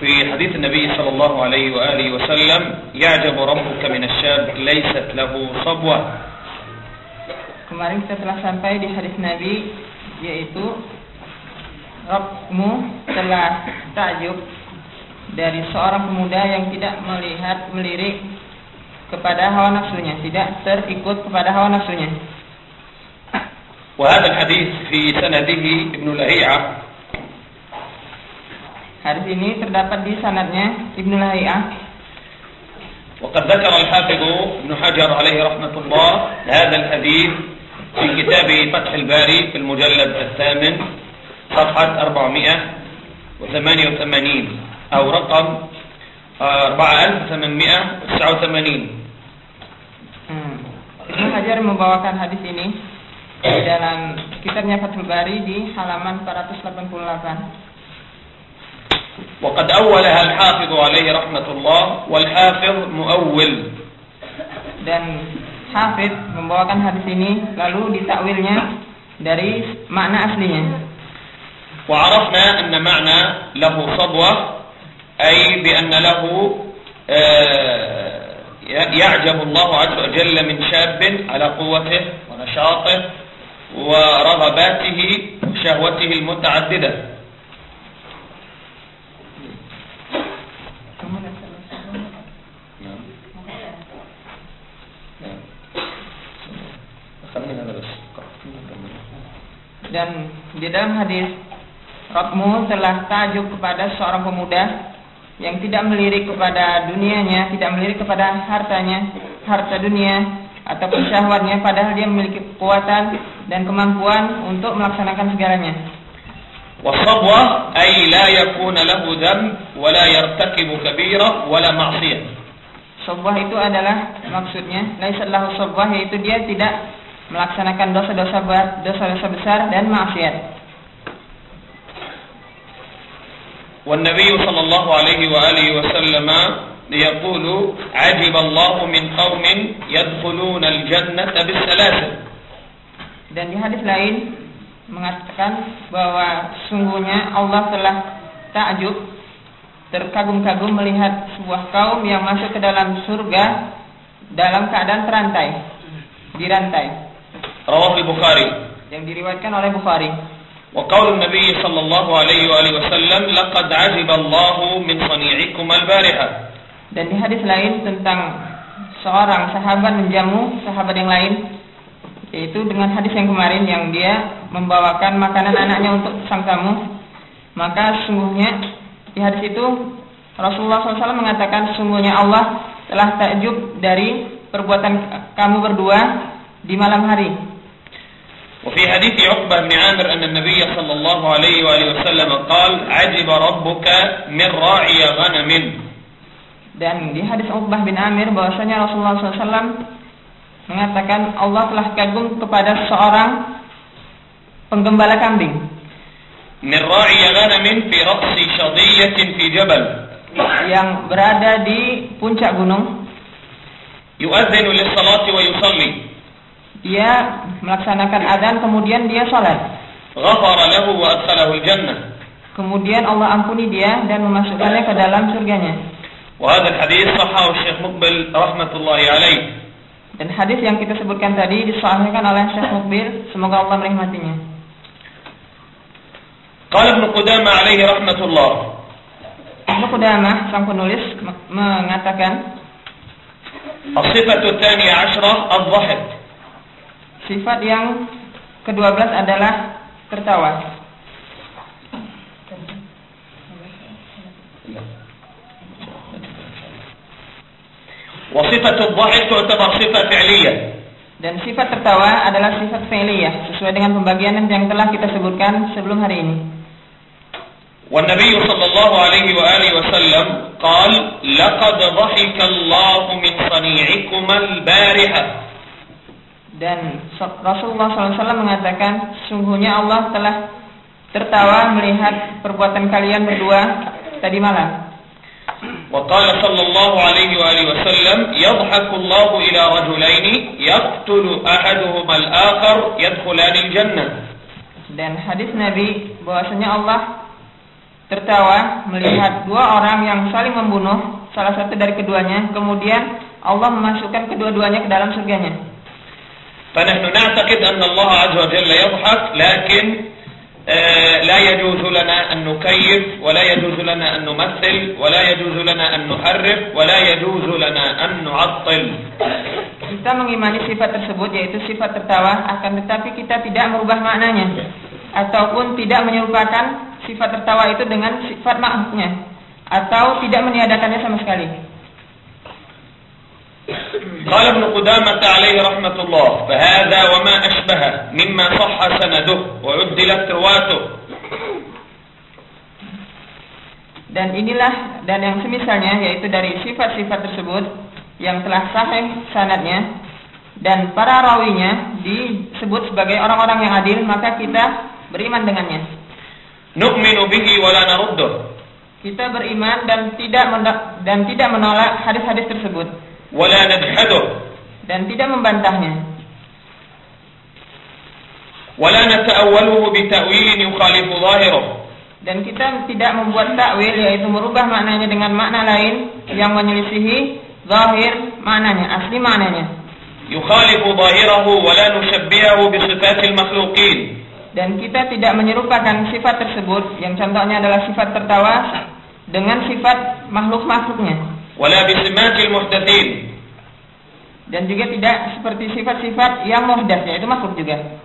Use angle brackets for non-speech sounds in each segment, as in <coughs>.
في حديث النبي صلى الله عليه واله وسلم يعجب ربك من الشاب ليست له صبوه Kemarin kita telah sampai di hadis Nabi yaitu Rabbmu telah takjub dari seorang pemuda yang tidak melihat melirik kepada hawa nafsunya, tidak terikut kepada hawa nafsunya. وهذا الحديث في سنده ابن لهيعة Hadis ini terdapat di sanadnya Ibnu Lahiyah وقد ذكر الحافظ ابن حجر عليه رحمة الله هذا الحديث في كتاب فتح الباري في المجلد الثامن صفحة 488 أو رقم آه، 4889 Hmm. Ibnu Hajar membawakan hadis ini di dalam kitabnya Fathul Bari di halaman 488. وقد أولها الحافظ عليه رحمة الله والحافظ مؤول Dan Hafid membawakan hadis ini lalu ditakwilnya dari makna aslinya. وعرفنا أن معنى له صبوة أي بأن له آه، يعجب الله عز وجل من شاب على قوته ونشاطه ورغباته وشهوته المتعددة Dan di dalam hadis Rotmu telah tajuk kepada seorang pemuda yang tidak melirik kepada dunianya, tidak melirik kepada hartanya, harta dunia, ataupun syahwatnya padahal dia memiliki kekuatan dan kemampuan untuk melaksanakan segalanya. Wasabwa ay la yakuna lahu dhanb wa yartakibu kabira wa la itu adalah maksudnya laisa lahu sabwah yaitu dia tidak melaksanakan dosa-dosa berat, dosa-dosa besar dan maksiat. والنبي صلى الله عليه وآله وسلم يقول عجب الله من قوم يدخلون الجنة بالسلاسل Dan di hadis lain mengatakan bahwa sungguhnya Allah telah takjub terkagum-kagum melihat sebuah kaum yang masuk ke dalam surga dalam keadaan terantai, dirantai rawahu di Bukhari. Yang diriwayatkan oleh Bukhari. Wa qawlu Nabi sallallahu alaihi wa alihi wasallam laqad ajiba Allahu min sani'ikum al-bariha. Dan di hadis lain tentang seorang sahabat menjamu sahabat yang lain yaitu dengan hadis yang kemarin yang dia membawakan makanan anaknya untuk sang tamu maka sungguhnya di hadis itu Rasulullah SAW mengatakan sungguhnya Allah telah takjub dari perbuatan kamu berdua di malam hari. وفي حديث عقبة بن عامر أن النبي صلى الله عليه وآله وسلم قال عجب ربك من راعي غنم dan di hadis Uqbah bin Amir bahwasanya Rasulullah SAW mengatakan Allah telah kagum kepada seorang penggembala kambing من راعي غنم في رأس شظية في جبل yang berada di puncak gunung يؤذن للصلاة ويصلي dia melaksanakan adzan kemudian dia sholat غفر له وأدخله الجنة kemudian Allah ampuni dia dan memasukkannya ke dalam surganya وهذا الحديث صححه الشيخ مقبل رحمة الله عليه dan hadis yang kita sebutkan tadi disahihkan oleh Syekh Mukbil semoga Allah merahmatinya قال ابن قدامة عليه رحمة الله Ibnu Qudamah sang penulis me- mengatakan الصفة الثانية عشرة الضحك sifat yang ke-12 adalah tertawa وصفة الضحك تعتبر صفة فعلية Dan sifat tertawa adalah sifat fi'liyah sesuai dengan pembagian yang telah kita sebutkan sebelum hari ini. والنبي صلى الله عليه وآله وسلم قال لقد ضحك الله من صنيعكما البارحة Dan Rasulullah SAW mengatakan, sungguhnya Allah telah tertawa melihat perbuatan kalian berdua tadi malam. وقال صلى الله عليه وآله وسلم يضحك الله إلى رجلين يقتل أحدهما الآخر يدخلان الجنة Dan hadis Nabi bahwasanya Allah tertawa melihat dua orang yang saling membunuh salah satu dari keduanya, kemudian Allah memasukkan kedua-duanya ke dalam surganya. فنحن نعتقد أن الله عز وجل يضحك لكن آه، لا يجوز لنا أن نكيف ولا يجوز لنا أن نمثل ولا يجوز لنا أن نحرف ولا يجوز لنا أن نعطل Kita mengimani sifat tersebut yaitu sifat tertawa, akan tetapi kita tidak merubah maknanya ataupun tidak menyerupakan sifat tertawa itu dengan sifat makhluknya atau tidak meniadakannya sama sekali. قال ابن قدامة عليه رحمة الله فهذا وما أشبهه مما صح سنده وعدلت رواته Dan inilah dan yang semisalnya yaitu dari sifat-sifat tersebut yang telah sahih sanadnya dan para rawinya disebut sebagai orang-orang yang adil maka kita beriman dengannya. نؤمن به ولا نرده Kita beriman dan tidak mendak- dan tidak menolak hadis-hadis tersebut ولا نجحده dan tidak membantahnya ولا نتأوله بتأويل يخالف ظاهره dan kita tidak membuat takwil yaitu merubah maknanya dengan makna lain yang menyelisihi zahir maknanya asli maknanya يخالف ظاهره ولا نشبهه بصفات المخلوقين dan kita tidak menyerupakan sifat tersebut yang contohnya adalah sifat tertawa dengan sifat makhluk-makhluknya dan juga tidak seperti sifat-sifat yang muhdatsnya itu masuk juga.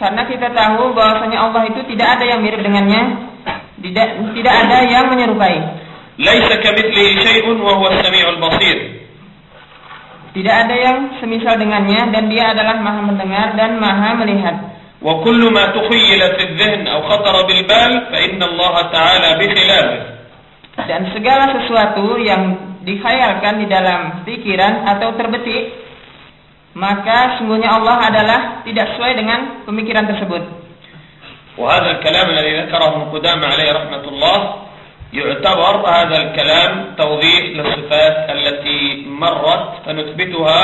Karena kita tahu bahwasanya Allah itu tidak ada yang mirip dengannya tidak tidak ada yang menyerupai. Tidak ada yang semisal dengannya dan dia adalah maha mendengar dan maha melihat. وكل ما تخيل في الذهن أو خطر بالبال فإن الله تعالى بخلافه. Dan segala sesuatu yang dikhayalkan di dalam pikiran atau terbetik maka sungguhnya Allah adalah tidak sesuai dengan pemikiran tersebut. وهذا الكلام الذي ذكره ابن قدامة عليه رحمة الله يعتبر هذا الكلام توضيح للصفات التي مرت فنثبتها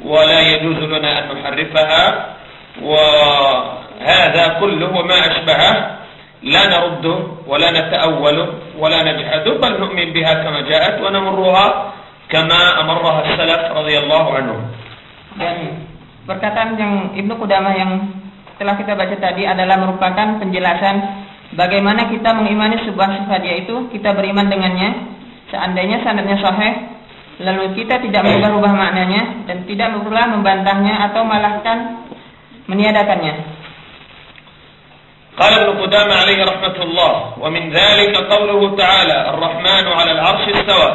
ولا يجوز لنا أن نحرفها. وهذا كله وما أشبهه لا نرده ولا نتأوله ولا نجحده بل نؤمن بها كما جاءت ونمرها كما أمرها السلف رضي الله عنهم dan perkataan yang Ibnu Qudamah yang telah kita baca tadi adalah merupakan penjelasan bagaimana kita mengimani sebuah sifat yaitu kita beriman dengannya seandainya sanadnya sahih lalu kita tidak merubah-rubah maknanya dan tidak pula membantahnya atau malahkan meniadakannya قال ابن قدامة عليه رحمة الله ومن ذلك قوله تعالى الرحمن على العرش استوى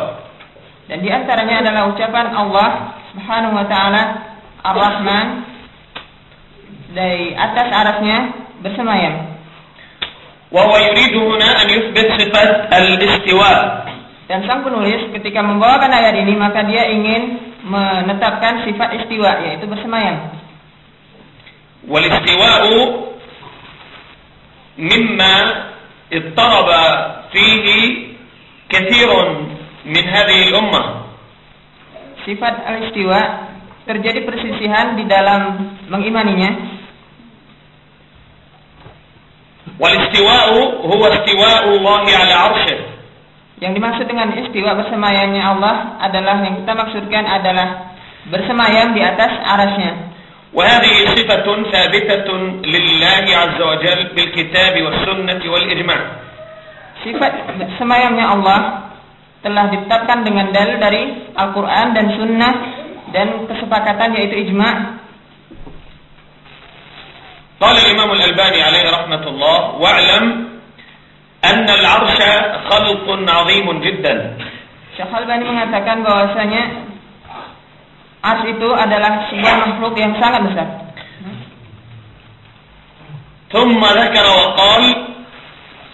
dan di antaranya adalah ucapan Allah Subhanahu wa taala Ar-Rahman dari atas arasnya bersemayam وهو يريد هنا أن يثبت صفة الاستواء Dan sang penulis ketika membawakan ayat ini maka dia ingin menetapkan sifat istiwa yaitu bersemayam. والاستواء مما اضطرب فيه كثير من هذه الأمة Sifat al-istiwa terjadi persisihan di dalam mengimaninya والاستواء هو استواء الله على عرشه Yang dimaksud dengan istiwa bersemayamnya Allah adalah yang kita maksudkan adalah bersemayam di atas arasnya. وهذه صفة ثابتة لله عز وجل بالكتاب والسنة والإجماع Sifat bersemayamnya Allah telah ditetapkan dengan dalil dari Al-Quran dan Sunnah dan kesepakatan yaitu ijma' قال الإمام الألباني عليه رحمة الله واعلم أن العرش خلق عظيم جدا Syekh Albani mengatakan bahwasanya ars itu adalah sebuah makhluk yang sangat besar. ثم ذكر وقال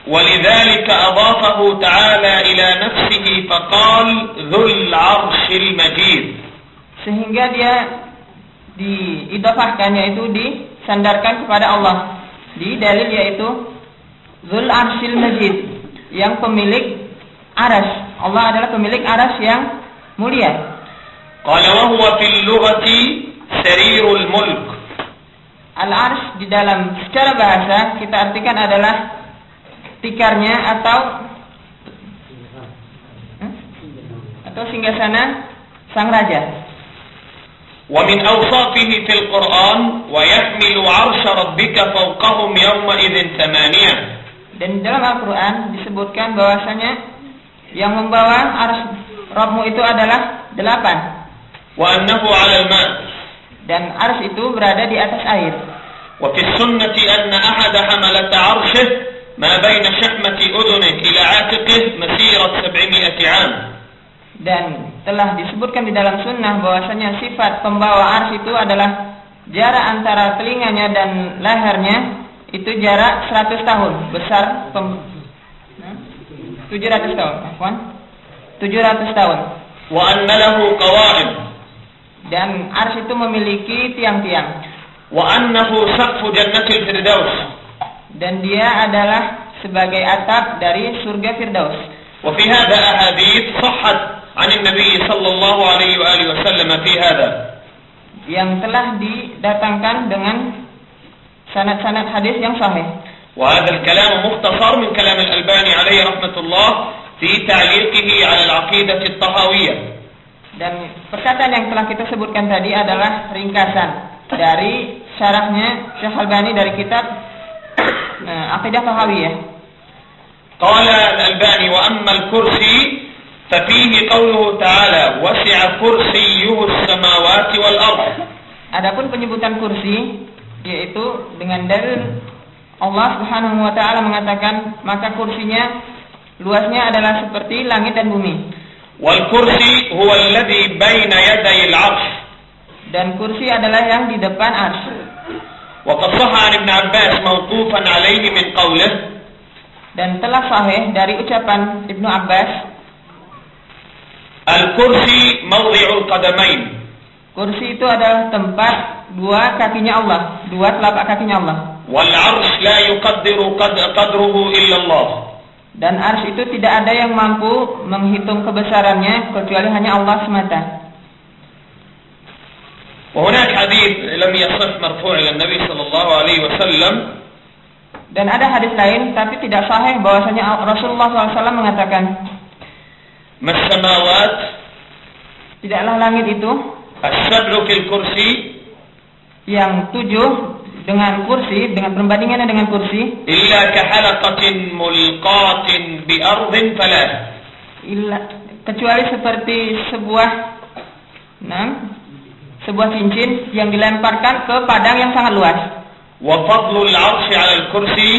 ولذلك أضافه تعالى إلى نفسه فقال ذو العرش المجيد sehingga dia diidofahkan yaitu disandarkan kepada Allah di dalil yaitu Zul Arshil Majid yang pemilik aras Allah adalah pemilik aras yang mulia قال وهو في اللغة سرير الملك Al-Arsh di dalam secara bahasa kita artikan adalah tikarnya atau Hmm? atau singgasana sang raja. ومن أوصافه في القرآن ويحمل عرش ربك فوقهم يومئذ ثمانية Dan di dalam Al-Quran disebutkan bahwasanya yang membawa ars Rabbmu itu adalah delapan. dan ars itu berada di atas air. Wa fi sunnati anna ahada hamalat ma baina shahmati udunihi ila 'atiqih masirat 700 'am. Dan telah disebutkan di dalam sunnah bahwasanya sifat pembawa ars itu adalah jarak antara telinganya dan lehernya itu jarak 100 tahun besar pem 700 tahun, 700 tahun. Wa lahu dan ars itu memiliki tiang-tiang. Wa annahu saqfu jannatil firdaus. Dan dia adalah sebagai atap dari surga Firdaus. Wa fi hadha ahadith sahhat 'an Nabi sallallahu alaihi wa alihi wasallam fi hadha. Yang telah didatangkan dengan sanad-sanad hadis yang sahih. Wa hadha al-kalam mukhtasar min kalam al-Albani alaihi rahmatullah fi ta'liqihi 'ala al-'aqidah at-tahawiyah. Dan perkataan yang telah kita sebutkan tadi adalah ringkasan dari syarahnya Syekh Albani dari kitab nah, <coughs> Aqidah Tahawiyah. قال الألباني وأما الكرسي ففيه قوله تعالى وسع كرسيه السماوات والأرض Adapun penyebutan kursi yaitu dengan dalil Allah Subhanahu wa taala mengatakan maka kursinya luasnya adalah seperti langit dan bumi. Wal kursi huwa alladhi baina yaday al Dan kursi adalah yang di depan arsy. Wa qad sahha Ibn Abbas mawqufan alayhi min qawlih. Dan telah sahih dari ucapan Ibnu Abbas Al-kursi mawdi'ul qadamain. Kursi itu adalah tempat dua kakinya Allah, dua telapak kakinya Allah. Wal 'arsy la yuqaddiru qadruhu illa Allah. Dan ars itu tidak ada yang mampu menghitung kebesarannya kecuali hanya Allah semata. وهناك حديث لم يصح مرفوع إلى النبي صلى الله عليه وسلم Dan ada hadis lain tapi tidak sahih bahwasanya Rasulullah SAW mengatakan ما السماوات tidaklah langit itu السبع في الكرسي yang tujuh dengan kursi dengan perbandingannya dengan kursi. Illa kahalaqatin mulqatin bi ardhin falah illa kecuali seperti sebuah nah, sebuah cincin yang dilemparkan ke padang yang sangat luas. Wa fadlul 'arsy 'ala al-kursi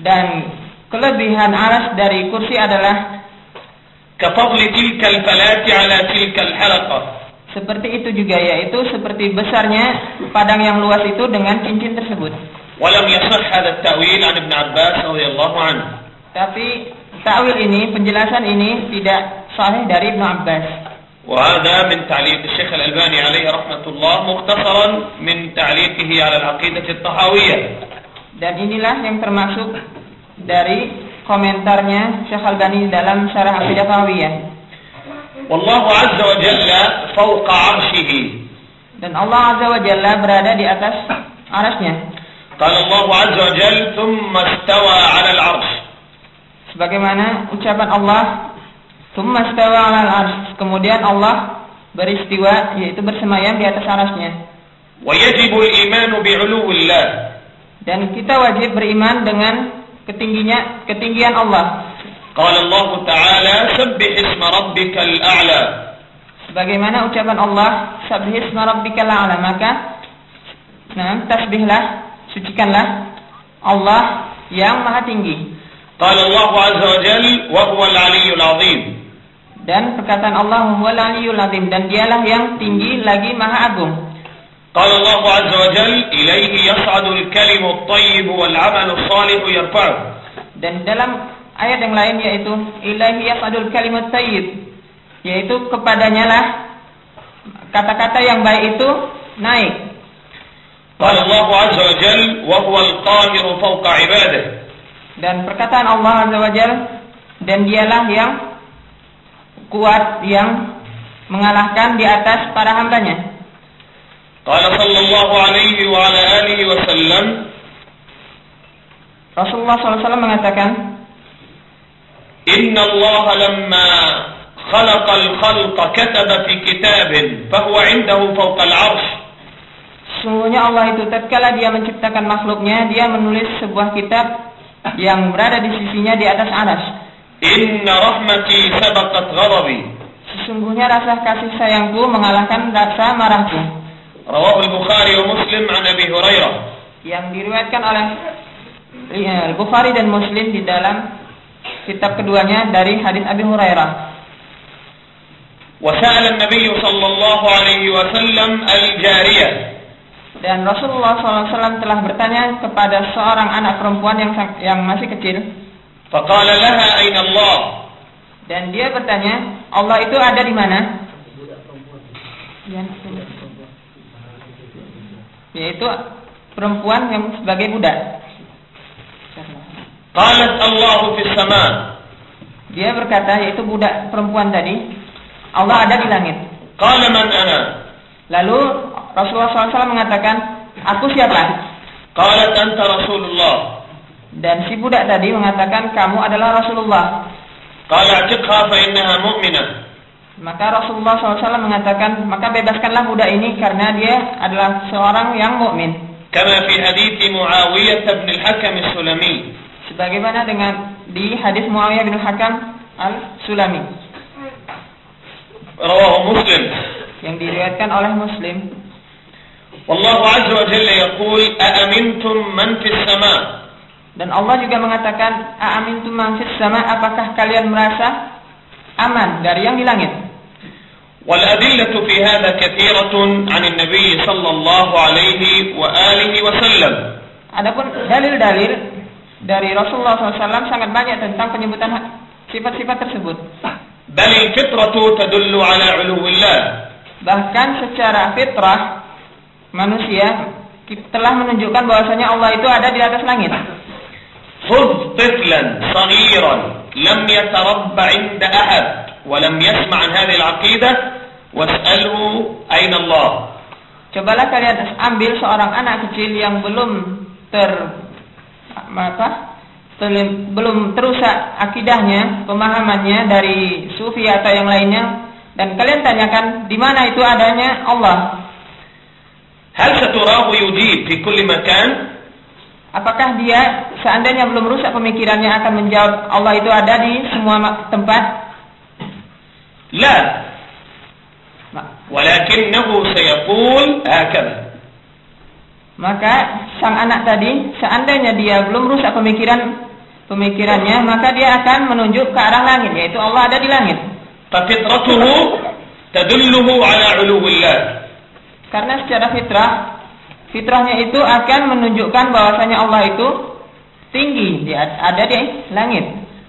dan kelebihan aras dari kursi adalah ka fadli falati 'ala tilka al-halaqah seperti itu juga yaitu seperti besarnya padang yang luas itu dengan cincin tersebut. ولم يصح هذا التأويل عن ابن عباس رضي الله عنه Tapi takwil ini, penjelasan ini tidak sahih dari Ibnu Abbas. وهذا من تعليق الشيخ الألباني عليه رحمة الله مختصرا من تعليقه على العقيدة الطحاوية Dan inilah yang termasuk dari komentarnya Syekh Albani dalam Syarah Aqidah Tahawiyah. Wallahu azza wa jalla fawqa arshihi. Dan Allah azza wa jalla berada di atas arasnya. Qala الله azza wa jalla thumma istawa 'ala al-'arsy. Sebagaimana ucapan Allah thumma istawa 'ala al-'arsy. Kemudian Allah beristiwa yaitu bersemayam di atas arasnya. Wa yajibu al-iman. Dan kita wajib beriman dengan ketingginya ketinggian Allah. قال الله تعالى سبح اسم ربك الأعلى. Bagaimana ucapan Allah سبح اسم ربك الأعلى maka نعم تسبحlah sucikanlah Allah yang maha tinggi. قال الله عز وجل وهو العلي العظيم dan perkataan Allah هو العلي العظيم dan dialah yang tinggi lagi maha agung. قال الله عز وجل إليه يصعد الكلم الطيب والعمل الصالح يرفعه dan dalam Ayat yang lain yaitu ilahi yasadul kalimat sayyid yaitu kepadanya lah kata-kata yang baik itu naik. Qala azza wa jal wa huwa al-qahir fawqa ibadah. Dan perkataan Allah azza wa jal dan dialah yang kuat yang mengalahkan di atas para hambanya. Qala sallallahu alaihi wa ala alihi wa sallam Rasulullah SAW mengatakan إن الله لما خلق الخلق كتب في كتاب فهو عنده فوق العرش sungguhnya Allah itu tatkala dia menciptakan makhluknya, dia menulis sebuah kitab yang berada di sisinya di atas aras. إن رحمتي سبقت غضبي Sesungguhnya rasa kasih sayangku mengalahkan rasa marahku. رواه البخاري ومسلم عن أبي هريرة Yang diriwayatkan oleh ya, Bukhari dan Muslim di dalam kitab keduanya dari hadis Abi Hurairah. وسأل النبي صلى الله عليه وسلم الجارية Dan Rasulullah SAW telah bertanya kepada seorang anak perempuan yang sang- yang masih kecil. فقال لها أين الله Dan dia bertanya, Allah itu ada di mana? Ya, Yaitu perempuan yang sebagai budak. Qalat Allahu fi sama. Dia berkata yaitu budak perempuan tadi, Allah ada di langit. Qala man ana. Lalu Rasulullah SAW mengatakan, aku siapa? Qalat anta Rasulullah. Dan si budak tadi mengatakan kamu adalah Rasulullah. Qala atiqha fa innaha mu'minah. Maka Rasulullah SAW mengatakan, maka bebaskanlah budak ini karena dia adalah seorang yang mukmin. Kama fi hadits Muawiyah bin Al-Hakam Sulami. Sebagaimana dengan di hadis Muawiyah bin Hakam Al-Sulami. Rawahu Muslim. Yang diriwayatkan oleh Muslim. Wallahu azza wa jalla yaqul a'amintum man fis sama' Dan Allah juga mengatakan, "Aamintum man fis sama?" Apakah kalian merasa aman dari yang di langit? Wal adillatu fi hadha katsiratun 'anil nabiy sallallahu alaihi wa alihi wasallam. Adapun dalil-dalil dari Rasulullah SAW sangat banyak tentang penyebutan sifat-sifat tersebut. بل الفطرة تدل على علو الله Bahkan secara fitrah manusia telah menunjukkan bahwasanya Allah itu ada di atas langit. خذ طفلا صغيرا لم يتربى عند أحد ولم يسمع عن هذه العقيدة واسأله أين الله Cobalah kalian ambil seorang anak kecil yang belum ter maka belum terusak akidahnya, pemahamannya dari sufi atau yang lainnya dan kalian tanyakan di mana itu adanya Allah. Hal saturahu yujib di kulli makan? Apakah dia seandainya belum rusak pemikirannya akan menjawab Allah itu ada di semua tempat? La. Walakinnahu sayaqul hakam. Maka sang anak tadi seandainya dia belum rusak pemikiran pemikirannya maka dia akan menunjuk ke arah langit yaitu Allah ada di langit. Fafitratuhu tadulluhu ala uluwillah. Karena secara fitrah fitrahnya itu akan menunjukkan bahwasanya Allah itu tinggi dia ada di langit.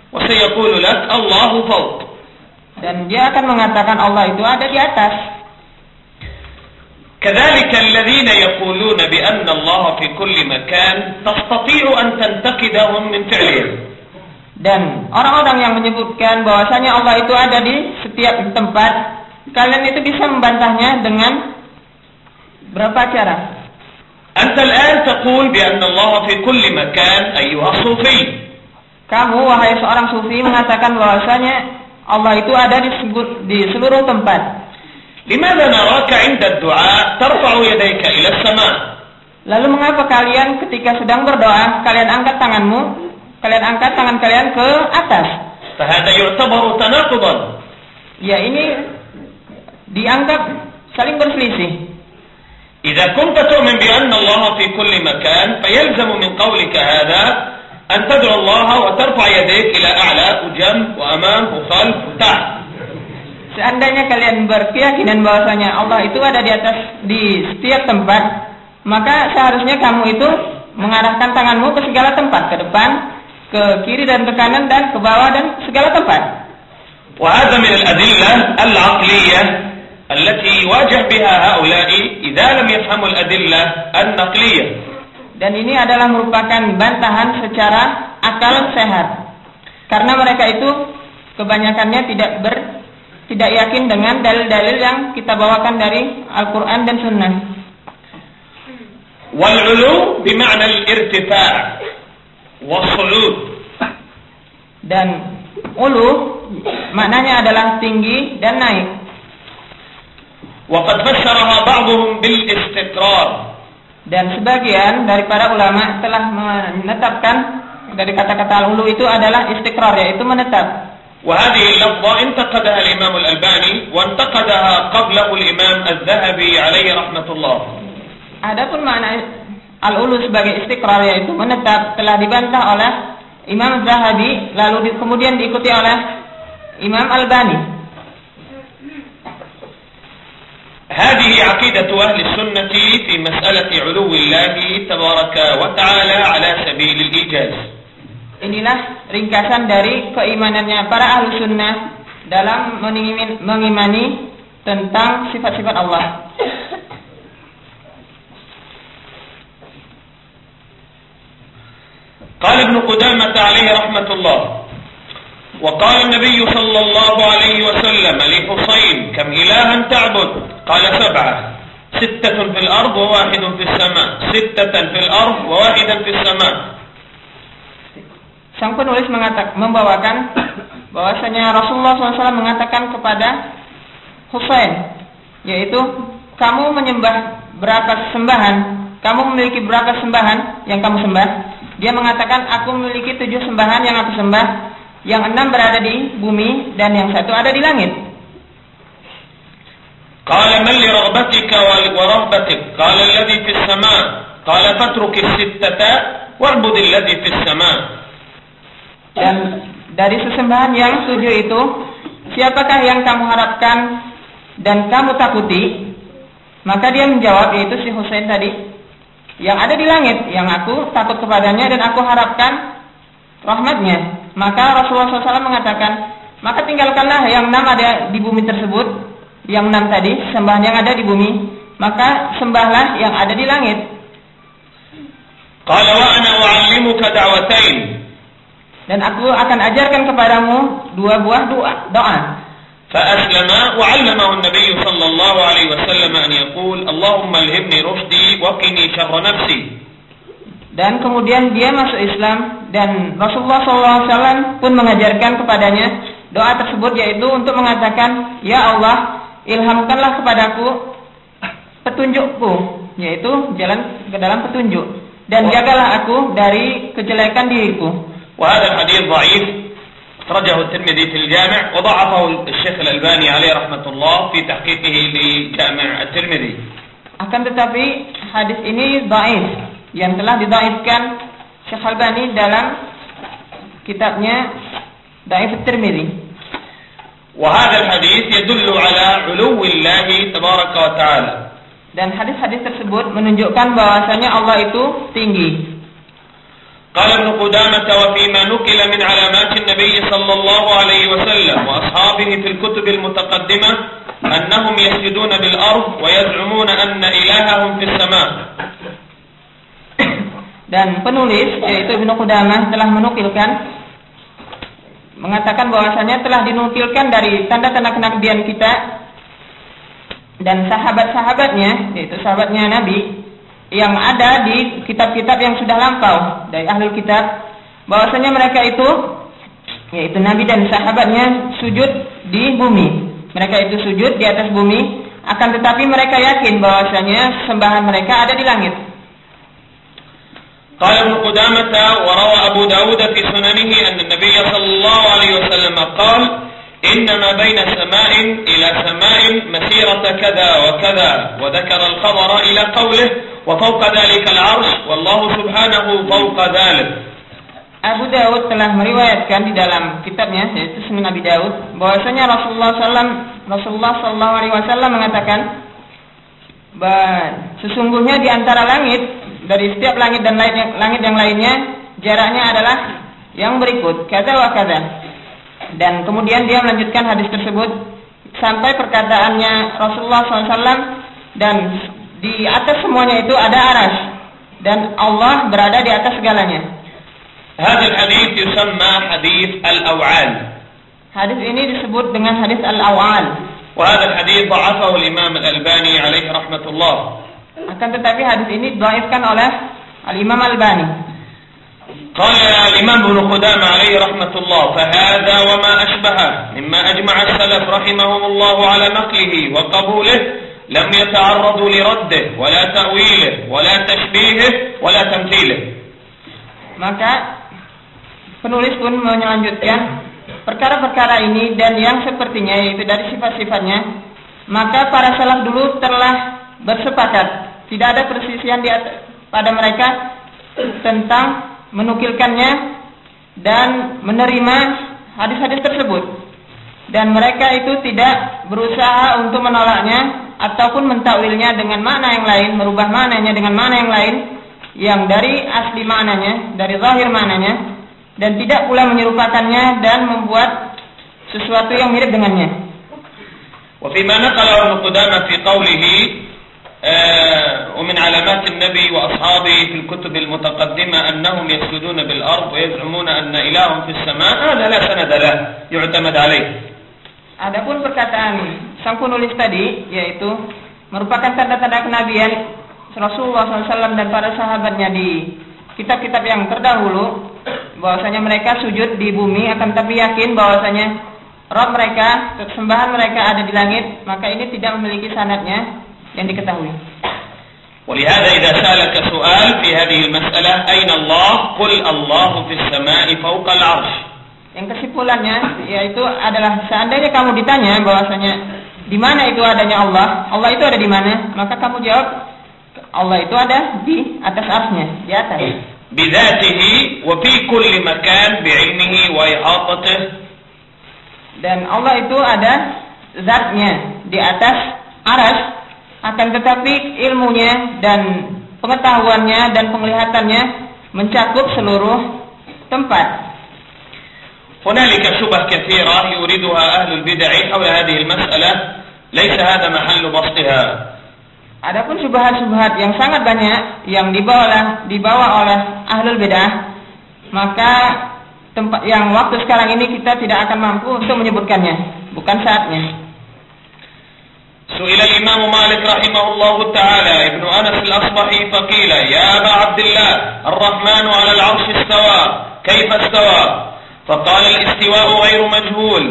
Wa sayaqulu lak Allahu fawq. Dan dia akan mengatakan Allah itu ada di atas. كذلك الذين يقولون بأن الله في كل مكان تستطيع أن تنتقدهم من فعلهم Dan orang-orang yang menyebutkan bahwasanya Allah itu ada di setiap tempat, kalian itu bisa membantahnya dengan berapa cara? أنت الآن تقول بأن الله في كل مكان أيها الصوفي Kamu wahai seorang sufi mengatakan bahwasanya Allah itu ada di segur- di seluruh tempat. لماذا نراك عند الدعاء ترفع يديك إلى السماء Lalu mengapa kalian ketika sedang berdoa kalian angkat tanganmu, kalian angkat tangan kalian ke atas? فهذا يعتبر تناقضا Ya ini dianggap saling berselisih. إذا كنت تؤمن بأن الله في كل مكان فيلزم من قولك هذا أن تدعو الله وترفع يديك إلى أعلى وجنب وأمام وخلف وتحت seandainya kalian berkeyakinan bahwasanya Allah itu ada di atas di setiap tempat, maka seharusnya kamu itu mengarahkan tanganmu ke segala tempat, ke depan, ke kiri dan ke kanan dan ke bawah dan segala tempat. وهذا من الأدلة العقلية التي يواجه بها هؤلاء إذا لم يفهموا الأدلة النقلية Dan ini adalah merupakan bantahan secara akal sehat. Karena mereka itu kebanyakannya tidak ber tidak yakin dengan dalil-dalil yang kita bawakan dari Al-Quran dan Sunnah. Wal-ulu bima'na al-irtifa' wa Dan ulu maknanya adalah tinggi dan naik. Waqad fassaraha ba'dhum bil istiqrar. Dan sebagian dari para ulama telah menetapkan dari kata-kata ulu itu adalah istiqrar yaitu menetap. وهذه اللفظة انتقدها الإمام الألباني وانتقدها قبله الإمام الذهبي عليه رحمة الله Adapun makna al-ulu sebagai istiqrar yaitu menetap telah dibantah oleh Imam Zahabi lalu di, kemudian diikuti oleh Imam Albani. هذه عقيدة أهل السنة في مسألة علو الله تبارك وتعالى على سبيل الإيجاز Inilah ringkasan dari keimanannya para ahlu sunnah dalam mengimin- mengimani tentang sifat-sifat Allah. قال ابن قدامة عليه رحمة الله وقال النبي صلى الله عليه وسلم لحسين كم إلها تعبد قال سبعة ستة في الأرض وواحد في السماء ستة في الأرض وواحدا في السماء Sang penulis mengatak, membawakan bahwasanya Rasulullah SAW mengatakan kepada Husain, yaitu kamu menyembah berapa sembahan, kamu memiliki berapa sembahan yang kamu sembah. Dia mengatakan aku memiliki tujuh sembahan yang aku sembah, yang enam berada di bumi dan yang satu ada di langit. قال من لرغبتك ورهبتك قال الذي في السماء قال فاترك الستة واعبد الذي في السماء dan dari sesembahan yang tujuh itu, siapakah yang kamu harapkan dan kamu takuti? Maka dia menjawab, yaitu si Husain tadi, yang ada di langit, yang aku takut kepadanya dan aku harapkan rahmatnya. Maka Rasulullah SAW mengatakan, maka tinggalkanlah yang enam ada di bumi tersebut, yang enam tadi, sembahan yang ada di bumi, maka sembahlah yang ada di langit. Qala wa ana Dan aku akan ajarkan kepadamu dua buah doa. doa. فأسلم وعلمه النبي صلى الله عليه وسلم أن يقول اللهم الهمني رشدي وقني شر نفسي Dan kemudian dia masuk Islam dan Rasulullah SAW pun mengajarkan kepadanya doa tersebut yaitu untuk mengatakan Ya Allah ilhamkanlah kepadaku petunjukku yaitu jalan ke dalam petunjuk dan jagalah aku dari kejelekan diriku. وهذا الحديث ضعيف أخرجه الترمذي في الجامع وضعفه الشيخ الألباني عليه رحمة الله في تحقيقه لجامع الترمذي Akan tetapi hadis ini dhaif yang telah didaifkan Syekh Albani dalam kitabnya Dhaif Tirmidzi. وهذا الحديث يدل على علو الله تبارك وتعالى Dan hadis-hadis tersebut menunjukkan bahwasanya Allah itu tinggi. قال ابن قدامة وفيما نقل من علامات النبي صلى الله عليه وسلم وأصحابه في الكتب المتقدمة أنهم يسجدون بالأرض ويزعمون أن إلههم في السماء Dan penulis yaitu Ibnu Qudamah telah menukilkan mengatakan bahwasanya telah dinukilkan dari tanda-tanda kenabian kita dan sahabat-sahabatnya yaitu sahabatnya Nabi yang ada di kitab-kitab yang sudah lampau dari ahli kitab bahwasanya mereka itu yaitu Nabi dan sahabatnya sujud di bumi. Mereka itu sujud di atas bumi akan tetapi mereka yakin bahwasanya sembahan mereka ada di langit. قال ابن قدامة وروى أبو داود في سننه أن النبي صلى الله عليه وسلم قال إنما بين سماء إلى سماء مسيرة كذا وكذا وذكر الخبر إلى قوله وفوق ذلك العرش والله سبحانه فوق ذلك Abu Daud telah meriwayatkan di dalam kitabnya yaitu Sunan Abi Daud bahwasanya Rasulullah SAW Rasulullah Sallallahu Alaihi Wasallam mengatakan bahwa sesungguhnya di antara langit dari setiap langit dan lain, langit yang lainnya jaraknya adalah yang berikut kata wa kata dan kemudian dia melanjutkan hadis tersebut sampai perkataannya Rasulullah SAW dan di atas semuanya itu ada aras dan Allah berada di atas segalanya. هذا الحديث يسمى حديث الأوعال Hadis ini disebut dengan hadis al-awal. وهذا الحديث ضعفه الإمام الألباني عليه رحمة الله Akan tetapi hadis ini dhaifkan oleh Al-Imam Al-Bani. قال الإمام ابن قدامة عليه رحمة الله فهذا وما أشبهه مما أجمع السلف رحمهم الله على نقله وقبوله لم يتعرضوا لرده ولا تأويله ولا تشبيهه ولا تمثيله Maka penulis pun melanjutkan perkara-perkara ini dan yang sepertinya yaitu dari sifat-sifatnya maka para salaf dulu telah bersepakat tidak ada persisian di at- pada mereka tentang menukilkannya dan menerima hadis-hadis tersebut dan mereka itu tidak berusaha untuk menolaknya ataupun mentakwilnya dengan makna yang lain merubah maknanya dengan makna yang lain yang dari asli maknanya dari zahir maknanya dan tidak pula menyerupakannya dan membuat sesuatu yang mirip dengannya وفيما نقله ابن قدامة في قوله آه، ومن علامات النبي وأصحابه في الكتب المتقدمة أنهم يسجدون بالأرض ويزعمون أن إلههم في السماء هذا لا سند له يعتمد عليه Adapun perkataan sang penulis tadi yaitu merupakan tanda-tanda kenabian Rasulullah SAW dan para sahabatnya di kitab-kitab yang terdahulu bahwasanya mereka sujud di bumi akan tapi yakin bahwasanya Rob mereka, kesembahan mereka ada di langit, maka ini tidak memiliki sanadnya yang diketahui. ولهذا إذا سألك سؤال في هذه المسألة أين الله قل الله في السماء فوق العرش Yang kesimpulannya yaitu adalah seandainya kamu ditanya bahwasanya di mana itu adanya Allah, Allah itu ada di mana, maka kamu jawab Allah itu ada di atas arsnya, di atas. بذاته وفي كل مكان بعلمه وإحاطته Dan Allah itu ada zatnya di atas aras, akan tetapi ilmunya dan pengetahuannya dan penglihatannya mencakup seluruh tempat. هنالك شبه كثيرة يوردها أهل البدع حول هذه المسألة ليس هذا محل بسطها Adapun subhat-subhat yang sangat banyak yang dibawa dibawa oleh ahlul bidah, maka tempat yang waktu sekarang ini kita tidak akan mampu untuk menyebutkannya, bukan saatnya. سئل الإمام مالك رحمه الله تعالى. ابن أنس الأصبحي فقيل يا أبا عبد الله الرحمن على العرش استوى كيف استوى؟ فقال الاستواء غير مجهول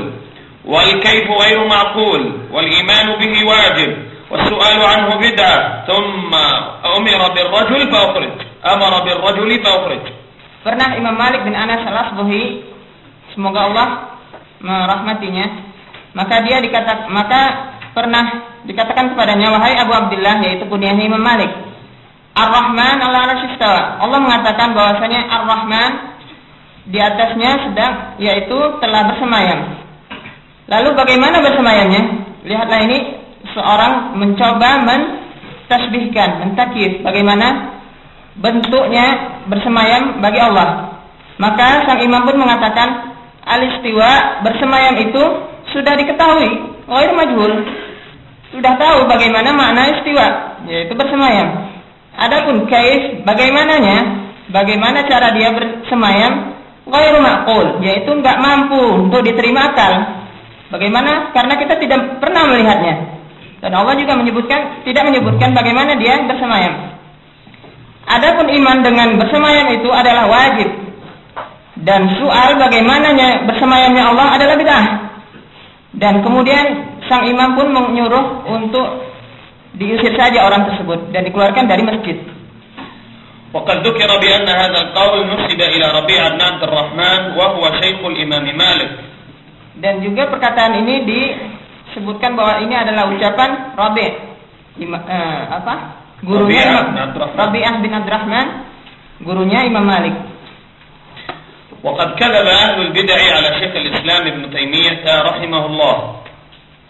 والكيف غير معقول والإيمان به واجب والسؤال عنه بدعة. ثم أمر بالرجل فأخرج. أمر بالرجل فأخرج. Pernah Imam Malik bin Anas al-Asbahi semoga Allah merahmatinya, maka dia dikata maka pernah dikatakan kepadanya wahai Abu Abdullah yaitu kunyahnya Imam Malik Ar-Rahman ala arsistawa. Allah mengatakan bahwasanya Ar-Rahman di atasnya sedang yaitu telah bersemayam. Lalu bagaimana bersemayamnya? Lihatlah ini seorang mencoba mentasbihkan, mentakif bagaimana bentuknya bersemayam bagi Allah. Maka sang imam pun mengatakan al-istiwa bersemayam itu sudah diketahui, ghair majhul. Sudah tahu bagaimana makna istiwa, yaitu bersemayam. Adapun kaif bagaimananya, bagaimana cara dia bersemayam, ghairu maqul, yaitu enggak mampu untuk diterima akal. Bagaimana? Karena kita tidak pernah melihatnya. Dan Allah juga menyebutkan tidak menyebutkan bagaimana dia bersemayam. Adapun iman dengan bersemayam itu adalah wajib. Dan soal bagaimananya bersemayamnya Allah adalah bid'ah. Dan kemudian sang imam pun menyuruh untuk diusir saja orang tersebut dan dikeluarkan dari masjid. وقد ذكر بأن هذا القول نسب إلى ربيع بن عبد الرحمن وهو شيخ الإمام مالك Dan juga perkataan ini disebutkan bahwa ini adalah ucapan Rabi Ima- eh, apa? Gurunya Rabi'ah Imam bin Abdurrahman. Rabi'ah bin Abdurrahman, gurunya Imam Malik. وقد كذب أهل البدع على شيخ الإسلام ابن تيمية رحمه الله.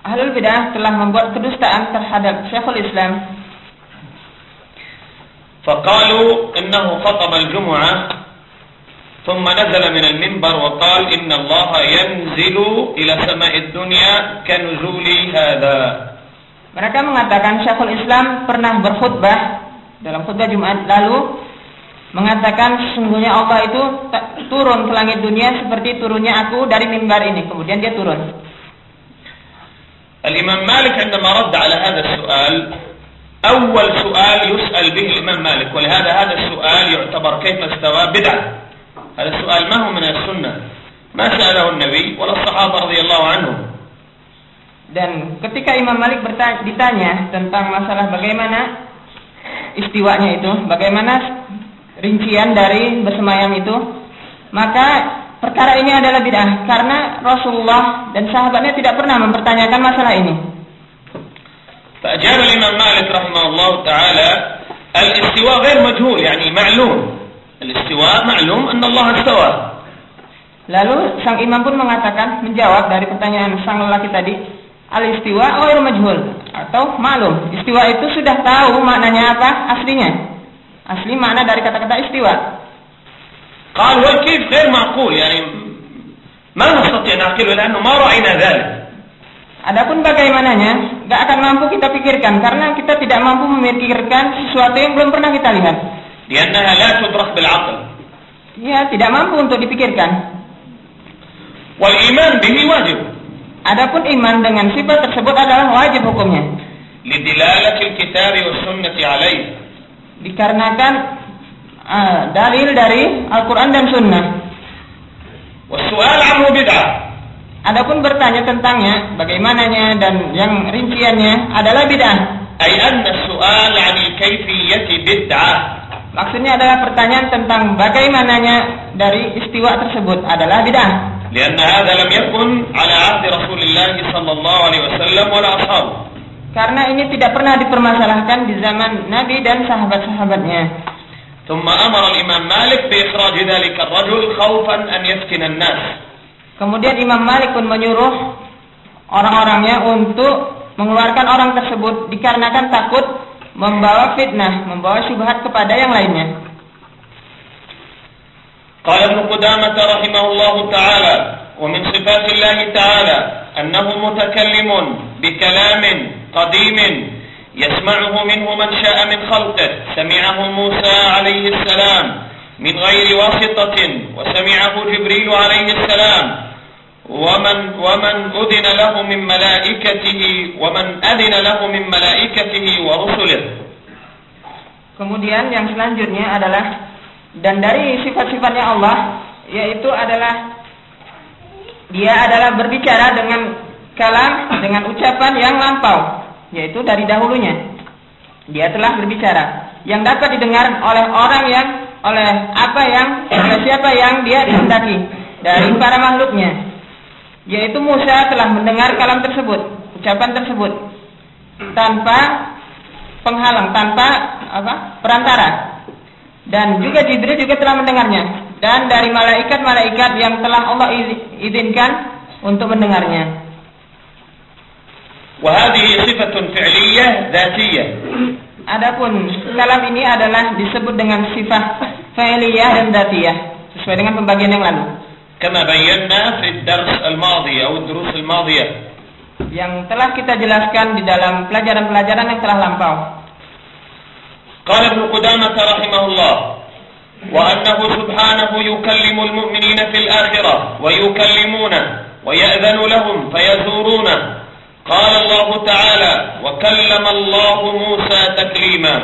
أهل البدع telah membuat kedustaan terhadap شيخ الإسلام فقالوا إنه خطب الجمعة ثم نزل من المنبر وقال إن الله ينزل إلى سماء الدنيا كنزول هذا. Mereka mengatakan Syekhul Islam pernah berkhutbah dalam khutbah Jumat lalu mengatakan sesungguhnya Allah itu turun ke langit dunia seperti turunnya aku dari mimbar ini. Kemudian dia turun. الإمام مالك عندما رد على هذا السؤال أول سؤال يسأل به الإمام مالك ولهذا هذا السؤال يعتبر كيف استوى بدعة هذا السؤال ما هو من السنة ما سأله النبي ولا الصحابة رضي الله عنهم Dan ketika Imam Malik bertanya, ditanya tentang masalah bagaimana istiwanya itu, bagaimana rincian dari bersemayam itu, maka perkara ini adalah bid'ah karena Rasulullah dan sahabatnya tidak pernah mempertanyakan masalah ini. فأجاب الإمام مالك رحمه الله تعالى الاستواء غير مجهول يعني معلوم الاستواء معلوم أن الله استوى Lalu sang imam pun mengatakan menjawab dari pertanyaan sang lelaki tadi, al-istiwa ghair majhul atau malum. Istiwa itu sudah tahu maknanya apa aslinya. Asli makna dari kata-kata istiwa. قال والكيف غير معقول يعني ما نستطيع نعقله لأنه ما رأينا ذلك Adapun bagaimananya, nggak akan mampu kita pikirkan karena kita tidak mampu memikirkan sesuatu yang belum pernah kita lihat. لأنها لا تدرك بالعقل Ya, tidak mampu untuk dipikirkan. والإيمان به واجب Adapun iman dengan sifat tersebut adalah wajib hukumnya. لدلالة الكتاب والسنة عليه Dikarenakan ah, dalil dari Al-Quran dan Sunnah. والسؤال عنه بدعة Adapun bertanya tentangnya, bagaimananya dan yang rinciannya adalah bid'ah. أي أن السؤال عن الكيفية بدعة Maksudnya adalah pertanyaan tentang bagaimananya dari istiwa tersebut adalah bid'ah. لأن هذا لم يكن على عهد رسول الله صلى الله عليه وسلم ولا أصحابه Karena ini tidak pernah dipermasalahkan di zaman Nabi dan sahabat-sahabatnya. ثم أمر الإمام مالك بإخراج ذلك الرجل خوفا أن يفتن الناس Kemudian Imam Malik pun menyuruh orang-orangnya untuk mengeluarkan orang tersebut dikarenakan takut membawa fitnah, membawa syubhat kepada yang lainnya. قال ابن قدامة رحمه الله تعالى ومن صفات الله تعالى أنه متكلم بكلام قديم يسمعه منه من شاء من خلقه سمعه موسى عليه السلام من غير واسطة وسمعه جبريل عليه السلام ومن ومن أذن له من ملائكته ومن أذن له من ملائكته ورسله Kemudian yang selanjutnya adalah dan dari sifat-sifatnya Allah yaitu adalah dia adalah berbicara dengan kalam dengan ucapan yang lampau yaitu dari dahulunya. Dia telah berbicara yang dapat didengar oleh orang yang oleh apa yang oleh siapa yang dia kehendaki dari para makhluknya. Yaitu Musa telah mendengar kalam tersebut, ucapan tersebut tanpa penghalang, tanpa apa? perantara. Dan juga Jibril juga telah mendengarnya dan dari malaikat-malaikat yang telah Allah izinkan untuk mendengarnya. وهذه صفة فعلية ذاتية. Adapun kalam ini adalah disebut dengan sifat faliyah dan dzatiyah sesuai dengan pembagian yang lalu. Kama bayyana fi dars al-madhi atau durus al-madhiyah. Yang telah kita jelaskan di dalam pelajaran-pelajaran yang telah lampau. Qala Ibnu Qudamah rahimahullah wa annahu subhanahu yukallimu al-mu'minina fil akhirah wa yukallimuna wa ya'dhanu lahum fayazuruna قال الله تعالى وكلم الله موسى تكليما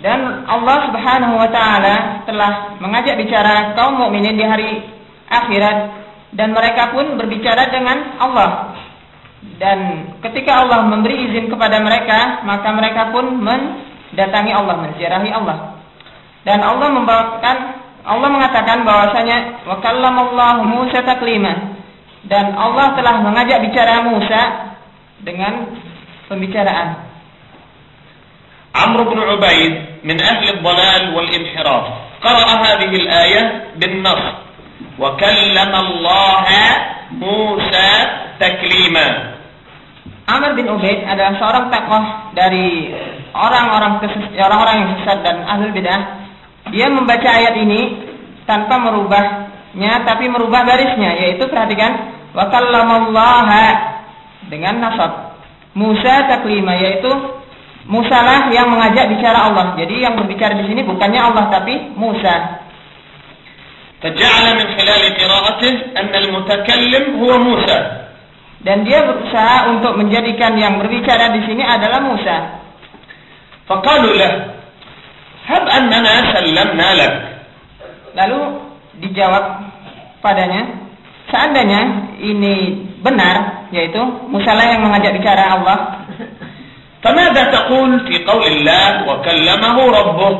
Dan Allah Subhanahu wa taala telah mengajak bicara kaum mukminin di hari akhirat dan mereka pun berbicara dengan Allah. Dan ketika Allah memberi izin kepada mereka, maka mereka pun mendatangi Allah, menziarahi Allah. Dan Allah membawakan Allah mengatakan bahwasanya wa kallamallahu Musa taklima. dan Allah telah mengajak bicara Musa dengan pembicaraan. Amr bin Ubaid min ahli dhalal wal inhiraf qara'a hadhihi al-ayah bin nas wa kallama Allah Musa taklima. Amr bin Ubaid adalah seorang tokoh dari orang-orang orang-orang yang sesat dan ahli bidah. Dia membaca ayat ini tanpa merubahnya tapi merubah garisnya yaitu perhatikan wa kallamallaha dengan nasab. Musa taklima yaitu Musa lah yang mengajak bicara Allah. Jadi yang berbicara di sini bukannya Allah tapi Musa. فجعل من خلال قراءته أن المتكلم هو موسى Dan dia berusaha untuk menjadikan yang berbicara di sini adalah Musa. فقالوا له هب أننا سلمنا لك Lalu dijawab padanya, seandainya ini benar, yaitu Musa lah yang mengajak bicara Allah, فماذا تقول في قول الله وكلمه ربه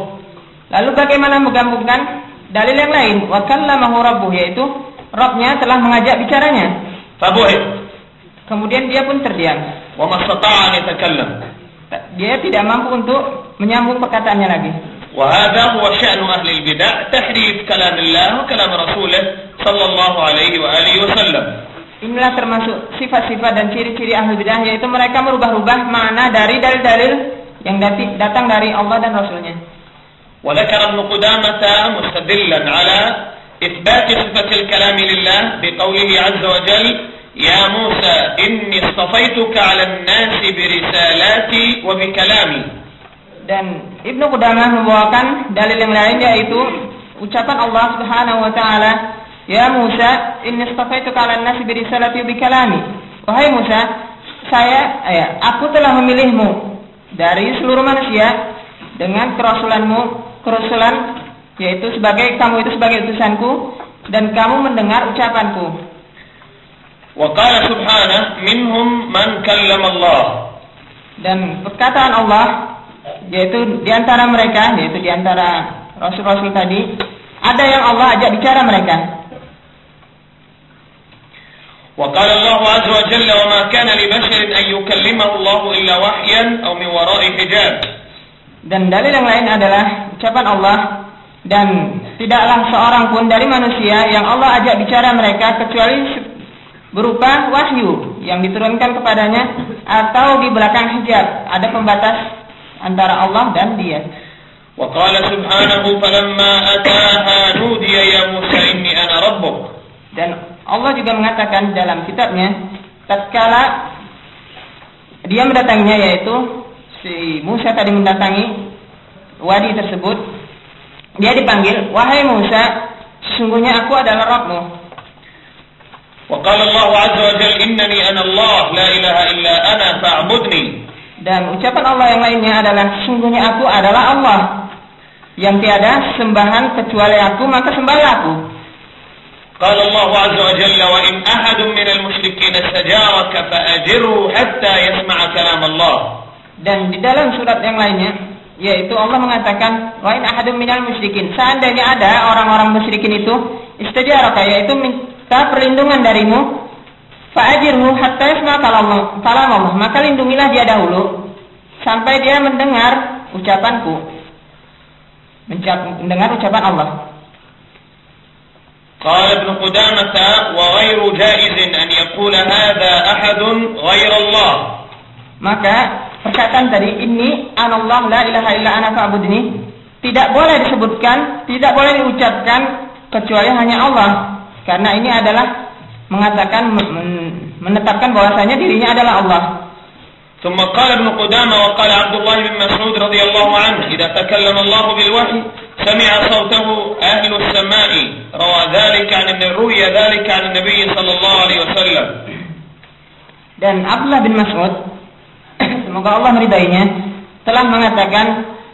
Lalu bagaimana menggabungkan dalil yang lain? Wa kallamahu rabbuh yaitu Rabbnya telah mengajak bicaranya. فبهت Kemudian dia pun terdiam. وما استطاع أن يتكلم Dia tidak mampu untuk menyambung perkataannya lagi. وهذا هو شأن أهل البدع تحريف كلام الله وكلام رسوله صلى الله عليه وآله وسلم Inilah termasuk sifat-sifat dan ciri-ciri ahli bidah yaitu mereka merubah-rubah makna dari dalil-dalil yang datang dari Allah dan Rasulnya. وذكر ابن قدامة مستدلا على إثبات صفة الكلام لله بقوله عز وجل يا موسى إني اصطفيتك على الناس برسالاتي وبكلامي Dan Ibnu Qudamah membawakan dalil yang lain yaitu ucapan Allah Subhanahu wa taala, "Ya Musa, inni istafaituka 'alan nasi bi risalati bi kalami." Wahai Musa, saya ya, aku telah memilihmu dari seluruh manusia dengan kerasulanmu, kerasulan yaitu sebagai kamu itu sebagai utusanku dan kamu mendengar ucapanku. Wa qala subhanahu minhum man kallama Allah. Dan perkataan Allah yaitu di antara mereka yaitu di antara rasul-rasul tadi ada yang Allah ajak bicara mereka. وقال الله عز وجل وما كان لبشر أن يكلمه الله إلا وحيا أو من وراء حجاب Dan dalil yang lain adalah ucapan Allah dan tidaklah seorang pun dari manusia yang Allah ajak bicara mereka kecuali se- berupa wahyu yang diturunkan kepadanya atau di belakang hijab ada pembatas antara Allah dan dia. وقال سبحانه فلما أتاها نودي يا موسى إني أنا ربك Dan Allah juga mengatakan dalam kitabnya tatkala dia mendatanginya yaitu si Musa tadi mendatangi wadi tersebut dia dipanggil wahai Musa sesungguhnya aku adalah Rabbmu وقال الله عز وجل إنني أنا الله لا إله إلا أنا فاعبدني dan ucapan Allah yang lainnya adalah sesungguhnya aku adalah Allah yang tiada sembahan kecuali aku maka sembahlah aku قال الله عز وجل وإن أحد من المشركين استجارك فأجره حتى يسمع كلام الله Dan di dalam surat yang lainnya, yaitu Allah mengatakan, wa in ahadum minal musyrikin. Seandainya ada orang-orang musyrikin itu istijaraka, yaitu minta perlindungan darimu, fa'ajirhu hatta yasma kalam kalam Allah. Maka lindungilah dia dahulu sampai dia mendengar ucapanku. Mencap, mendengar ucapan Allah. قال ابن قدامة وغير جائز أن يقول هذا أحد غير الله Maka perkataan tadi ini anallah la ilaha illa ana fa'budni tidak boleh disebutkan, tidak boleh diucapkan kecuali hanya Allah. Karena ini adalah mengatakan men- menetapkan bahwasanya dirinya adalah Allah. ثم قال ابن قدامة وقال عبد الله بن مسعود رضي الله عنه إذا تكلم الله بالوحي سمع صوته أهل السماء روى ذلك عن روي ذلك عن النبي صلى الله عليه وسلم Dan Abdullah bin Mas'ud <coughs> semoga Allah meridainya telah mengatakan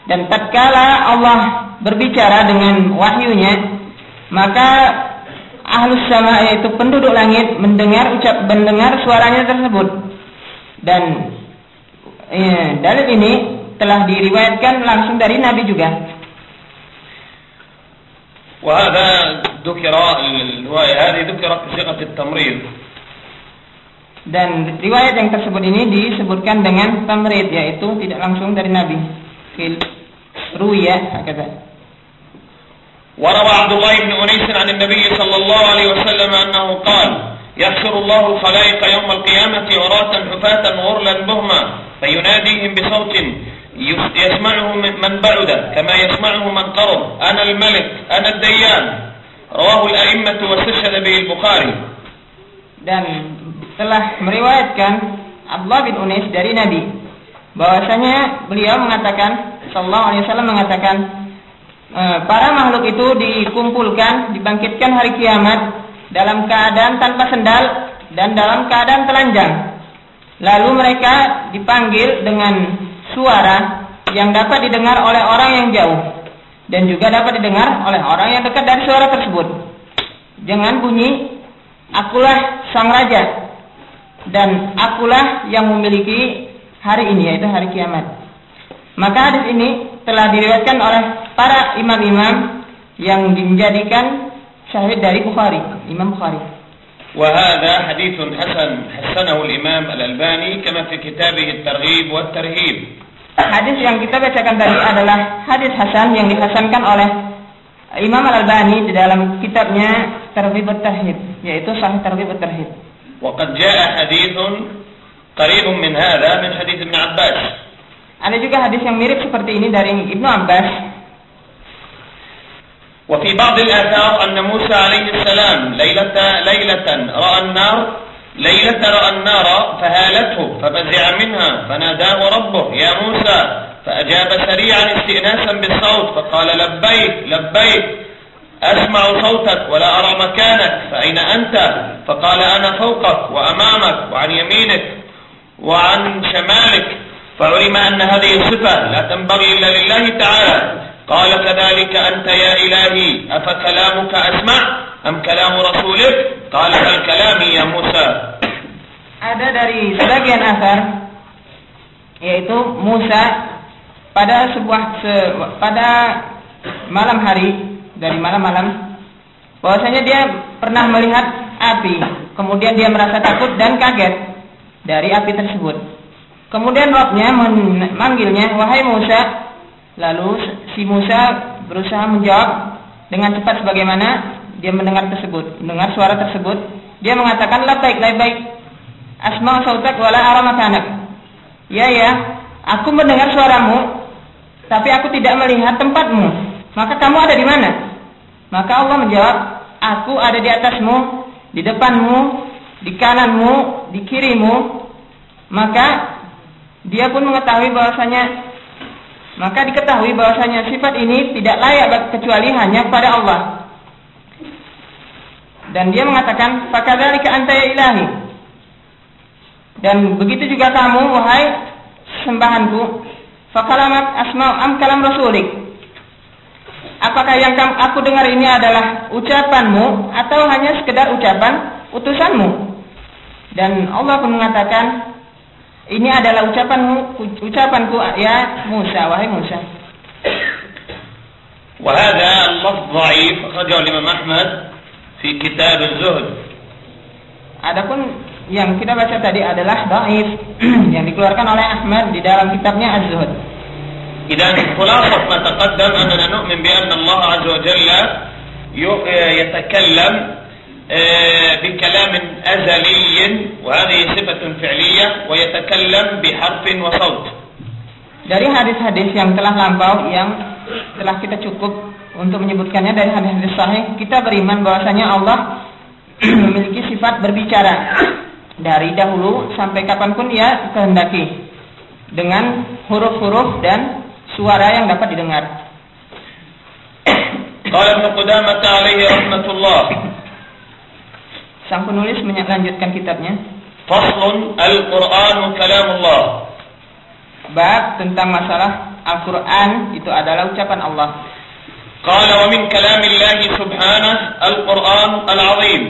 dan tatkala Allah berbicara dengan wahyunya maka ahlus sama yaitu penduduk langit mendengar ucap mendengar suaranya tersebut dan eh, dalil ini telah diriwayatkan langsung dari Nabi juga وهذا ذكر الرواية هذه ذكرت بصيغة التمريض dan riwayat yang tersebut ini disebutkan dengan tamrid yaitu tidak langsung dari Nabi fil ruya kata وروى عبد الله بن أنيس عن النبي صلى الله عليه وسلم أنه قال يحشر الله الخلائق يوم القيامة عراة حفاة غرلا بهما فيناديهم بصوت يس- يسمعه من بعد كما يسمعه من قرب أنا الملك أنا الديان. رواه الأئمة واستشهد به البخاري. Dan telah meriwayatkan Abdullah bin Unais dari Nabi. Bahwasanya beliau mengatakan sallallahu alaihi wasallam mengatakan para makhluk itu dikumpulkan dibangkitkan hari kiamat dalam keadaan tanpa sendal dan dalam keadaan telanjang lalu mereka dipanggil dengan suara yang dapat didengar oleh orang yang jauh dan juga dapat didengar oleh orang yang dekat dari suara tersebut dengan bunyi akulah sang raja dan akulah yang memiliki hari ini yaitu hari kiamat. Maka hadis ini telah diriwayatkan oleh para imam-imam yang menjadikan syahid dari Bukhari, Imam Bukhari. وهذا حديث حسن حسنه الإمام الألباني كما في كتابه الترغيب والترهيب Hadis yang kita bacakan tadi adalah hadis hasan yang dihasankan oleh Imam Al-Albani di dalam kitabnya Targhib Tarhib, yaitu Sahih Targhib Tarhib. وقد جاء حديث قريب من هذا من حديث ابن عباس Ada juga hadis yang mirip seperti ini dari Ibnu Abbas. وفي بعض الآثار أن موسى عليه السلام ليلة ليلة رأى النار ليلة رأى النار فهالته ففزع منها فناداه ربه يا موسى فأجاب سريعا استئناسا بالصوت فقال لبيك لبيك أسمع صوتك ولا أرى مكانك فأين أنت فقال أنا فوقك وأمامك وعن يمينك وعن شمالك فعلم أن هذه الصفة لا تنبغي إلا لله تعالى قال كذلك أنت يا إلهي أفكلامك أسمع أم كلام رسولك قال بل كلامي يا موسى ada dari sebagian asar yaitu Musa pada sebuah se, pada malam hari dari malam-malam bahwasanya dia pernah melihat api kemudian dia merasa takut dan kaget dari api tersebut kemudian Robnya memanggilnya wahai Musa lalu si Musa berusaha menjawab dengan cepat sebagaimana dia mendengar tersebut mendengar suara tersebut dia mengatakan baik baik asma sautak wala ara makanak. Ya ya, aku mendengar suaramu, tapi aku tidak melihat tempatmu. Maka kamu ada di mana? Maka Allah menjawab, aku ada di atasmu, di depanmu, di kananmu, di kirimu. Maka dia pun mengetahui bahwasanya maka diketahui bahwasanya sifat ini tidak layak kecuali hanya pada Allah. Dan dia mengatakan, "Fakadzalika anta ya ilahi." Dan begitu juga kamu wahai sembahanku. Fakalamat asma am kalam rasulik. Apakah yang aku dengar ini adalah ucapanmu atau hanya sekedar ucapan utusanmu? Dan Allah pun mengatakan, ini adalah ucapanmu, ucapanku ya Musa, wahai Musa. وهذا اللفظ ضعيف أخرجه الإمام أحمد في كتاب الزهد Adapun yang kita baca tadi adalah dhaif <clears throat> yang dikeluarkan oleh Ahmad di dalam kitabnya Az-Zuhud. إذا خلاصة ما تقدم أننا نؤمن بأن الله عز وجل يتكلم بكلام أزلي وهذه صفة فعلية ويتكلم بحرف وصوت Dari hadis-hadis yang telah lampau yang telah kita cukup untuk menyebutkannya dari hadis-hadis sahih, kita beriman bahwasanya Allah <clears throat> memiliki sifat berbicara dari dahulu sampai kapanpun ia kehendaki dengan huruf-huruf dan suara yang dapat didengar. قال ابن قدامة عليه رحمة الله Sang penulis melanjutkan kitabnya. فصل القرآن كلام الله Bab tentang masalah Al-Quran itu adalah ucapan Allah. قال ومن كلام الله سبحانه القرآن العظيم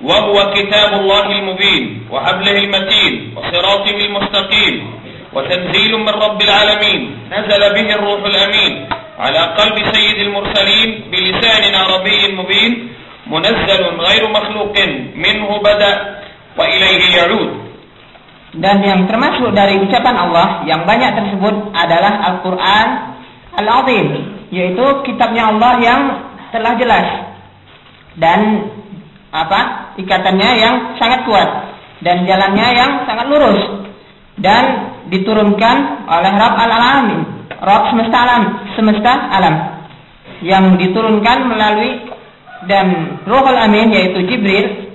وهو كتاب الله المبين وحبله المتين وصراطه المستقيم وتنزيل من رب العالمين نزل به الروح الأمين على قلب سيد المرسلين بلسان عربي ghairu makhluqin minhu bada wa dan yang termasuk dari ucapan Allah yang banyak tersebut adalah Al-Qur'an Al-Azim yaitu kitabnya Allah yang telah jelas dan apa ikatannya yang sangat kuat dan jalannya yang sangat lurus dan diturunkan oleh Rabb al-Alamin Rabb semesta alam semesta alam yang diturunkan melalui dan Ruhul Amin yaitu Jibril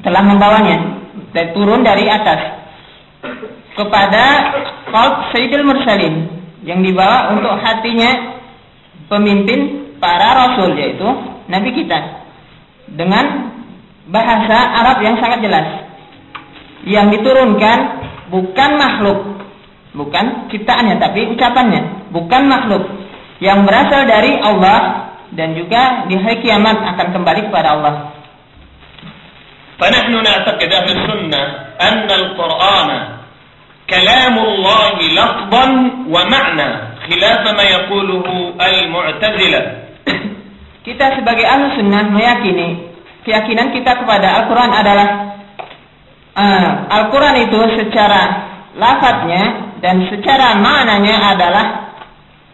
telah membawanya dan turun dari atas kepada qalb Sayyidil Mursalin yang dibawa untuk hatinya pemimpin para rasul yaitu nabi kita dengan bahasa Arab yang sangat jelas yang diturunkan bukan makhluk bukan ciptaannya tapi ucapannya bukan makhluk yang berasal dari Allah dan juga di hari kiamat akan kembali kepada Allah. فنحن نعتقد أهل السنة أن القرآن كلام الله لفظا ومعنى خلاف ما يقوله المعتزلة <clears throat> Kita sebagai ahli sunnah meyakini keyakinan kita kepada Al-Quran adalah uh, Al-Quran itu secara lafadznya dan secara maknanya adalah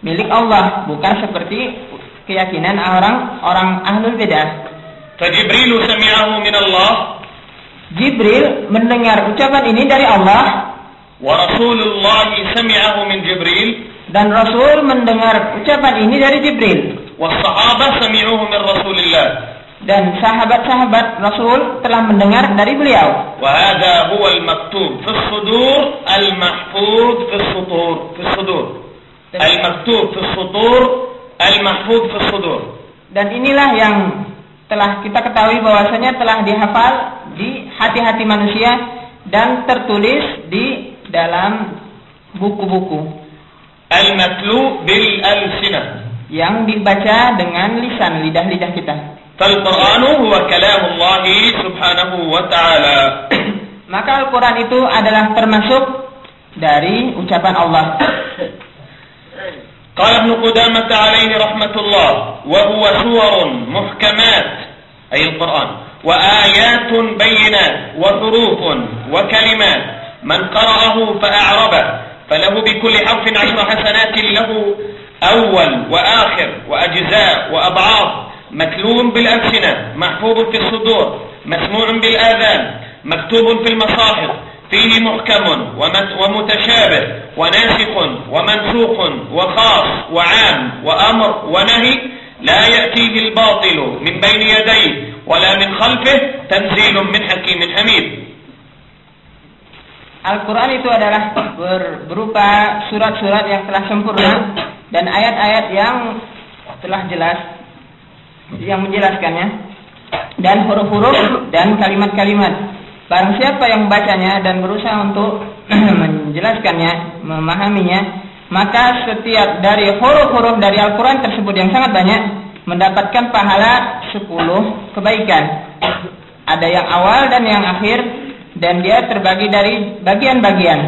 milik Allah bukan seperti keyakinan orang orang ahlul bidah. Jibril sami'ahu min Allah. Jibril mendengar ucapan ini dari Allah. Wa Rasulullah sami'ahu min Jibril. Dan Rasul mendengar ucapan ini dari Jibril. Wa sahabah sami'uhu min Rasulillah. Dan sahabat-sahabat Rasul telah mendengar dari beliau. Wa hadha huwa al-maktub fi sudur al-mahfuz fi sudur fi sudur. Al-maktub fi sudur al-mahfud fi sudur. Dan inilah yang telah kita ketahui bahwasanya telah dihafal di hati-hati manusia dan tertulis di dalam buku-buku. Al-matlu bil al-sinah yang dibaca dengan lisan lidah-lidah kita. Al-Qur'anu huwa kalamullah subhanahu wa ta'ala. Maka Al-Qur'an itu adalah termasuk dari ucapan Allah. <coughs> قال ابن قدامة عليه رحمة الله وهو سور محكمات أي القرآن وآيات بينات وحروف وكلمات. من قرأه فأعربه فله بكل حرف عشر حسنات له أول وآخر وأجزاء وأبعاض متلو بالألسنة محفوظ في الصدور مسموع بالآذان مكتوب في المصاحف. فيه محكم ومت- ومتشابه وناسخ ومنسوخ وخاص وعام وأمر ونهي لا يأتيه الباطل من بين يديه ولا من خلفه تنزيل من حكيم حميد Al-Quran itu adalah ber- berupa surat-surat yang telah sempurna dan ayat-ayat yang telah jelas yang menjelaskannya dan huruf-huruf dan kalimat-kalimat. Barang siapa yang membacanya dan berusaha untuk <clears throat> menjelaskannya, memahaminya, maka setiap dari huruf-huruf dari Al-Quran tersebut yang sangat banyak mendapatkan pahala 10 kebaikan. Ada yang awal dan yang akhir dan dia terbagi dari bagian-bagian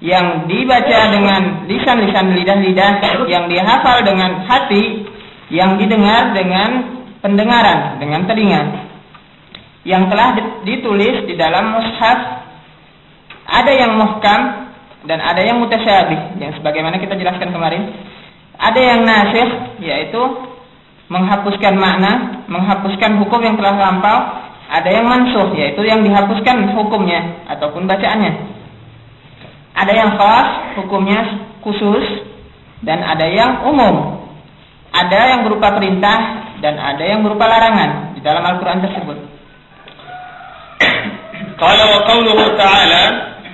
yang dibaca dengan lisan-lisan lidah-lidah, yang dihafal dengan hati, yang didengar dengan pendengaran, dengan telinga. Yang telah ditulis di dalam mushaf ada yang muhkam dan ada yang mutasyabih, yang sebagaimana kita jelaskan kemarin. Ada yang nasih, yaitu menghapuskan makna, menghapuskan hukum yang telah lampau, ada yang mansuh yaitu yang dihapuskan hukumnya ataupun bacaannya. Ada yang khas hukumnya khusus dan ada yang umum. Ada yang berupa perintah dan ada yang berupa larangan di dalam Al-Qur'an tersebut. قال وقوله تعالى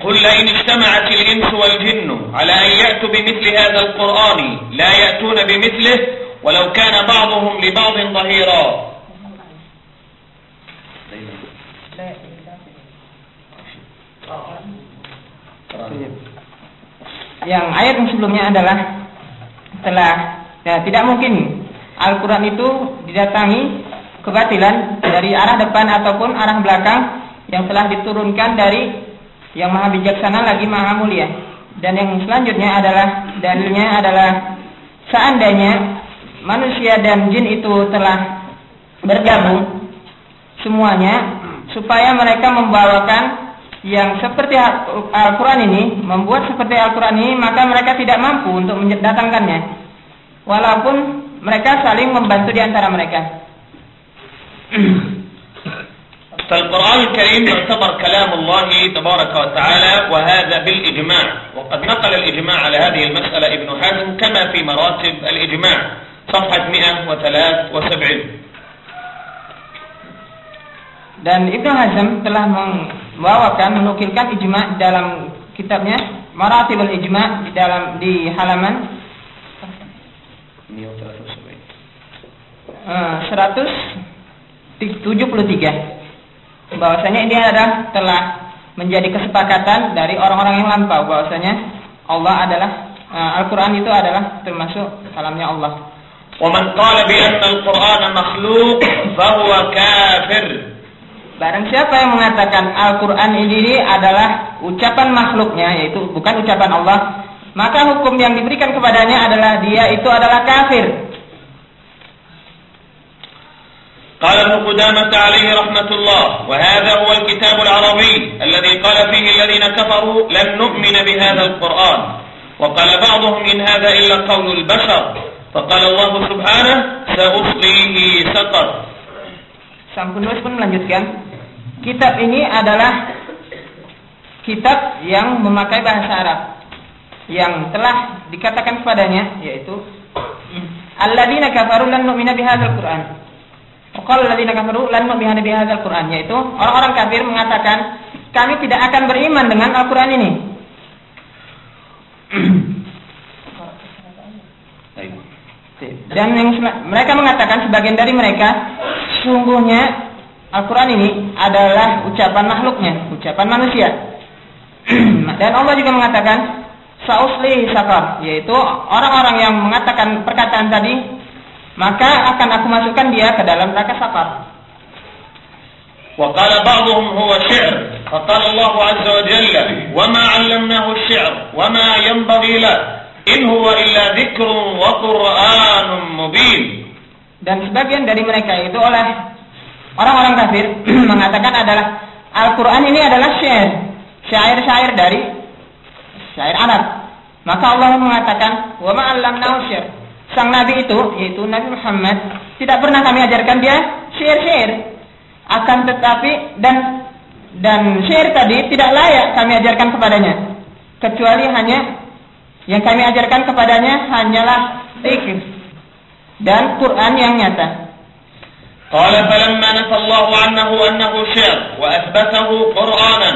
قل لئن اجتمعت الإنس والجن على أن يأتوا بمثل هذا القرآن لا يأتون بمثله ولو كان بعضهم لبعض ظهيرا Yang ayat yang sebelumnya adalah telah ya, tidak mungkin Al-Quran itu didatangi kebatilan dari arah depan ataupun arah belakang yang telah diturunkan dari yang maha bijaksana lagi maha mulia. Dan yang selanjutnya adalah dalilnya adalah seandainya manusia dan jin itu telah bergabung semuanya supaya mereka membawakan yang seperti Al-Quran ini, membuat seperti Al-Quran ini, maka mereka tidak mampu untuk mendatangkannya. Walaupun mereka saling membantu di antara mereka. <clears throat> فالقرآن الكريم يعتبر كلام الله تبارك وتعالى وهذا بالإجماع. وقد نقل الإجماع على هذه المسألة ابن حزم كما في مراتب الإجماع. صفحة 173 Dan Ibnu Hazm telah membawakan menukilkan ijma dalam kitabnya Maratibul Ijma di dalam di halaman 173 bahwasanya ini adalah telah menjadi kesepakatan dari orang-orang yang lampau bahwasanya Allah adalah uh, Al-Qur'an itu adalah termasuk kalamnya Allah. ومن قال بأن القرآن مخلوق فهو كافر Barang siapa yang mengatakan Al-Quran ini adalah ucapan makhluknya, yaitu bukan ucapan Allah, maka hukum yang diberikan kepadanya adalah dia itu adalah kafir. قال ابن قدامة عليه رحمة الله وهذا هو الكتاب العربي الذي قال فيه الذين كفروا لن نؤمن بهذا القرآن وقال بعضهم إن هذا إلا قول البشر فقال الله سبحانه سأصليه سقر Sang penulis pun melanjutkan, kitab ini adalah kitab yang memakai bahasa Arab yang telah dikatakan kepadanya yaitu alladzina kafaru lan nu'mina bihadzal Qur'an. Qala alladzina kafaru lan nu'mina bihadzal Qur'an yaitu orang-orang kafir mengatakan kami tidak akan beriman dengan Al-Qur'an ini. Dan yang mereka mengatakan sebagian dari mereka sungguhnya Al-Quran ini adalah ucapan makhluknya, ucapan manusia. <clears throat> Dan Allah juga mengatakan sausli sakar, yaitu orang-orang yang mengatakan perkataan tadi, maka akan aku masukkan dia ke dalam neraka sakar. وقال بعضهم هو شعر فقال الله عز وجل وما علمناه الشعر وما ينبغي له إن هو إلا ذكر وقرآن مبين Dan sebagian dari mereka itu oleh orang-orang kafir <clears throat> mengatakan adalah Al-Quran ini adalah syair, syair-syair dari syair Arab. Maka Allah mengatakan, wa ma'allamnahu syair. Sang Nabi itu, yaitu Nabi Muhammad, tidak pernah kami ajarkan dia syair-syair. Akan tetapi dan dan syair tadi tidak layak kami ajarkan kepadanya, kecuali hanya yang kami ajarkan kepadanya hanyalah zikir dan Quran yang nyata. قال فلما نفى الله عنه أنه شعر وأثبته قرآنا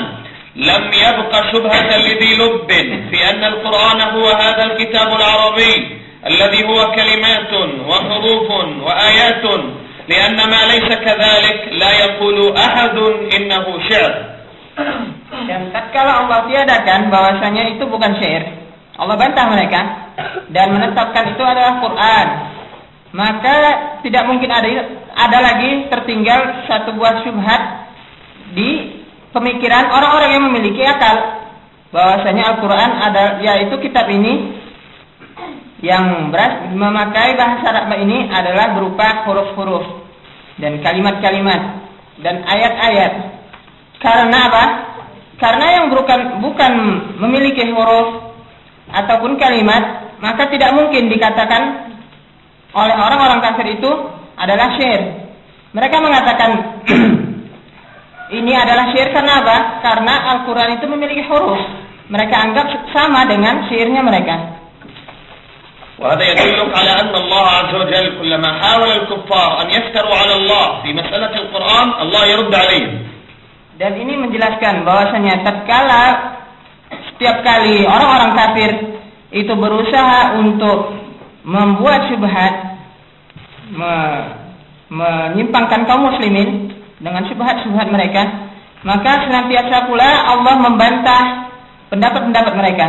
لم يبق شبهة لذي لب في أن القرآن هو هذا الكتاب العربي الذي هو كلمات وحروف وآيات لأن ما ليس كذلك لا يقول أحد إنه شعر Dan tatkala Allah tiadakan bahwasanya itu bukan syair, Allah bantah mereka dan menetapkan itu adalah Quran. Maka tidak mungkin ada ada lagi tertinggal satu buah syubhat di pemikiran orang-orang yang memiliki akal bahwasanya Al-Qur'an ada yaitu kitab ini yang beras, memakai bahasa Arab ini adalah berupa huruf-huruf dan kalimat-kalimat dan ayat-ayat. Karena apa? Karena yang bukan bukan memiliki huruf ataupun kalimat, maka tidak mungkin dikatakan oleh orang-orang kafir itu adalah syair. Mereka mengatakan <clears throat> ini adalah syair karena apa? Karena Al-Quran itu memiliki huruf. Mereka anggap sama dengan syairnya mereka. وهذا يدلك على أن الله عز وجل كلما حاول الكفار أن يفتروا على الله في مسألة القرآن الله يرد عليهم Dan ini menjelaskan bahwasanya tatkala setiap kali orang-orang kafir itu berusaha untuk membuat syubhat me, menyimpangkan kaum muslimin dengan syubhat-syubhat mereka, maka senantiasa pula Allah membantah pendapat-pendapat mereka.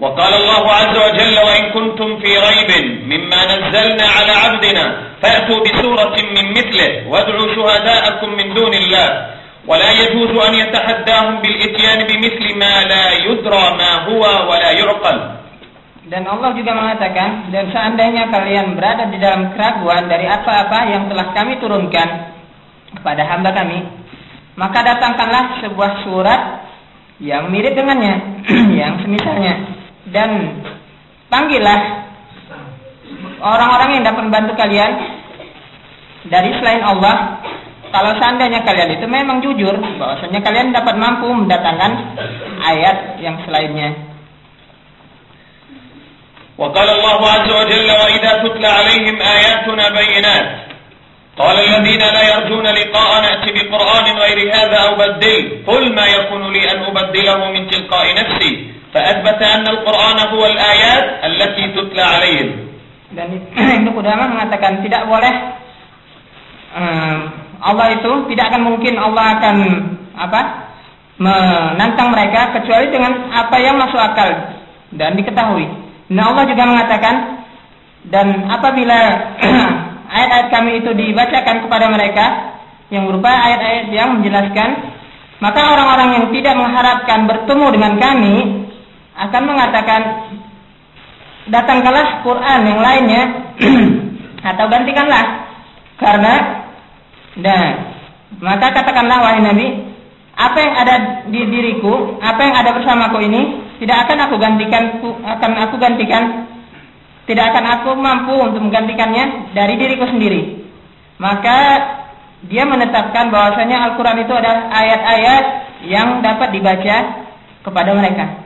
وقال الله عز وجل وإن كنتم في ريب مما نزلنا على عبدنا فأتوا بسورة من مثله وادعوا شهداءكم من دون الله ولا يجوز أن يتحداهم بالإتيان بمثل ما لا يدرى ما هو ولا يعقل Dan Allah juga mengatakan, dan seandainya kalian berada di dalam keraguan dari apa-apa yang telah kami turunkan kepada hamba kami, maka datangkanlah sebuah surat yang mirip dengannya, <clears throat> yang semisalnya. dan panggillah orang-orang yang dapat membantu kalian dari selain Allah kalau seandainya kalian itu memang jujur bahwasanya kalian dapat mampu mendatangkan ayat yang selainnya وقال الله عز وجل وإذا تتلى عليهم آياتنا بينات قال الذين لا يرجون لقاء نأتي بقرآن غير هذا أو بدل قل ما يكون لي أن أبدله من تلقاء نفسي فأثبت أن القرآن هو الآيات التي تتلى عليهم dan Ibnu Qudamah <clears throat> mengatakan tidak boleh um, Allah itu tidak akan mungkin Allah akan apa menantang mereka kecuali dengan apa yang masuk akal dan diketahui. Nah Allah juga mengatakan dan apabila <clears throat> ayat-ayat kami itu dibacakan kepada mereka yang berupa ayat-ayat yang menjelaskan maka orang-orang yang tidak mengharapkan bertemu dengan kami akan mengatakan datangkanlah Quran yang lainnya <clears throat> atau gantikanlah. Karena dan maka katakanlah wahai Nabi apa yang ada di diriku apa yang ada bersamaku ini tidak akan aku gantikan akan aku gantikan. Tidak akan aku mampu untuk menggantikannya dari diriku sendiri. Maka dia menetapkan bahwasanya Al-Quran itu adalah ayat-ayat yang dapat dibaca kepada mereka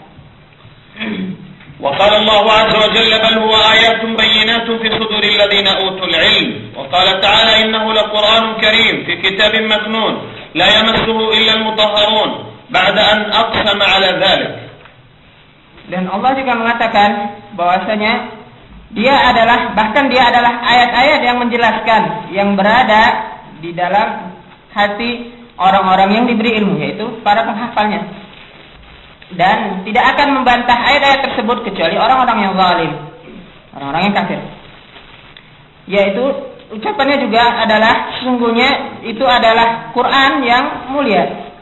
وقال الله عز وجل بل هو آيات بينات في صدور الذين أوتوا العلم وقال تعالى إنه لقرآن كريم في كتاب مكنون لا يمسه إلا المطهرون بعد أن أقسم على ذلك Dan Allah juga mengatakan bahwasanya dia adalah bahkan dia adalah ayat-ayat yang menjelaskan yang berada di dalam hati orang-orang yang diberi ilmu yaitu para penghafalnya. Dan tidak akan membantah ayat-ayat tersebut kecuali orang-orang yang zalim, orang-orang yang kafir. Yaitu ucapannya juga adalah sesungguhnya itu adalah Quran yang mulia.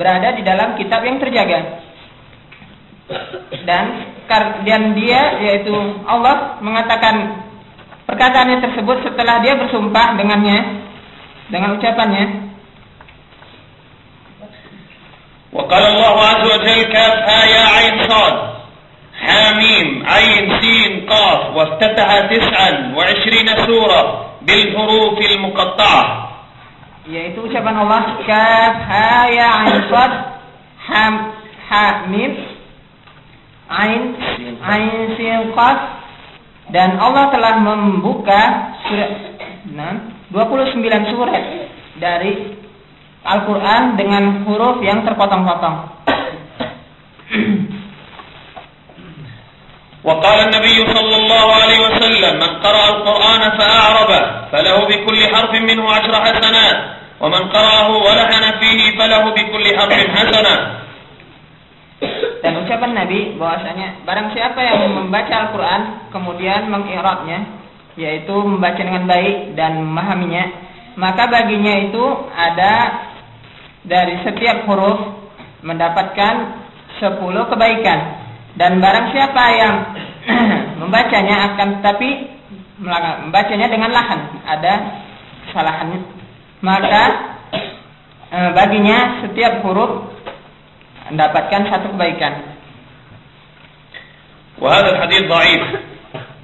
Berada di dalam kitab yang terjaga. Dan dan dia yaitu Allah mengatakan perkataannya tersebut setelah dia bersumpah dengannya dengan ucapannya وقال الله عز وجل كاف آية عين صاد حاميم عين سين قاف وافتتح تسعا وعشرين سورة بالحروف المقطعة yaitu ucapan Allah kaf ha ya ain sad ham ha mim ain ain sin qaf dan Allah telah membuka surat 29 surat dari Al-Qur'an dengan huruf yang terpotong-potong. وقال النبي صلى الله عليه وسلم من قرأ القرآن فأعرب فله بكل حرف منه عشر حسنات ومن قرأه ولحن فيه فله بكل حرف حسنة Dan ucapan Nabi bahwasanya barang siapa yang membaca Al-Qur'an kemudian mengirabnya yaitu membaca dengan baik dan memahaminya maka baginya itu ada dari setiap huruf mendapatkan 10 kebaikan dan barang siapa yang <clears throat> membacanya akan tapi membacanya dengan lahan ada kesalahannya maka e, baginya setiap huruf mendapatkan satu kebaikan وهذا الحديث ضعيف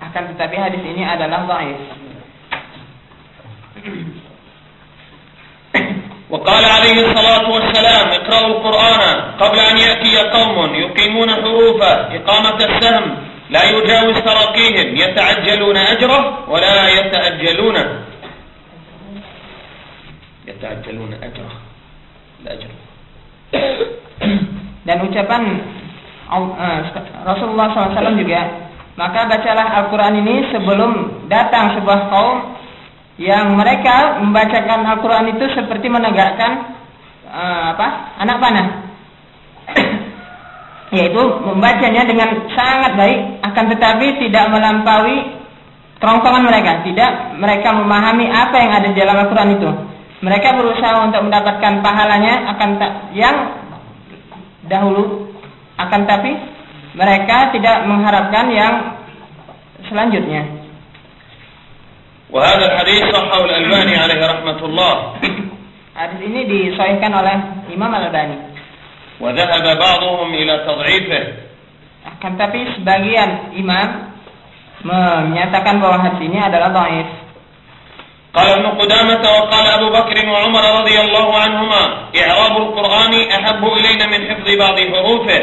akan tetapi hadis ini adalah dhaif <clears throat> وقال عليه الصلاة والسلام اقرأوا القرآن قبل أن يأتي قوم يقيمون حروفه إقامة السهم لا يجاوز تراقيهم يتعجلون أجره ولا يتأجلونه يتعجلون أجره الأجر <coughs> dan ucapan uh, Rasulullah SAW juga. Maka bacalah Al-Quran ini sebelum datang sebuah kaum yang mereka membacakan Al-Quran itu seperti menegakkan uh, apa? Anak panah. <coughs> Yaitu membacanya dengan sangat baik akan tetapi tidak melampaui kerongkongan mereka. Tidak mereka memahami apa yang ada di dalam Al-Quran itu. Mereka berusaha untuk mendapatkan pahalanya akan yang dahulu akan tapi mereka tidak mengharapkan yang selanjutnya وهذا الحديث صححه الألباني عليه رحمة الله Hadis ini disahihkan oleh Imam Al-Albani. وذهب بعضهم إلى تضعيفه Akan tapi sebagian imam menyatakan bahwa hadis ini adalah dhaif. قال ابن قدامة وقال أبو بكر وعمر رضي الله عنهما إعراب القرآن أحب إلينا من حفظ بعض حروفه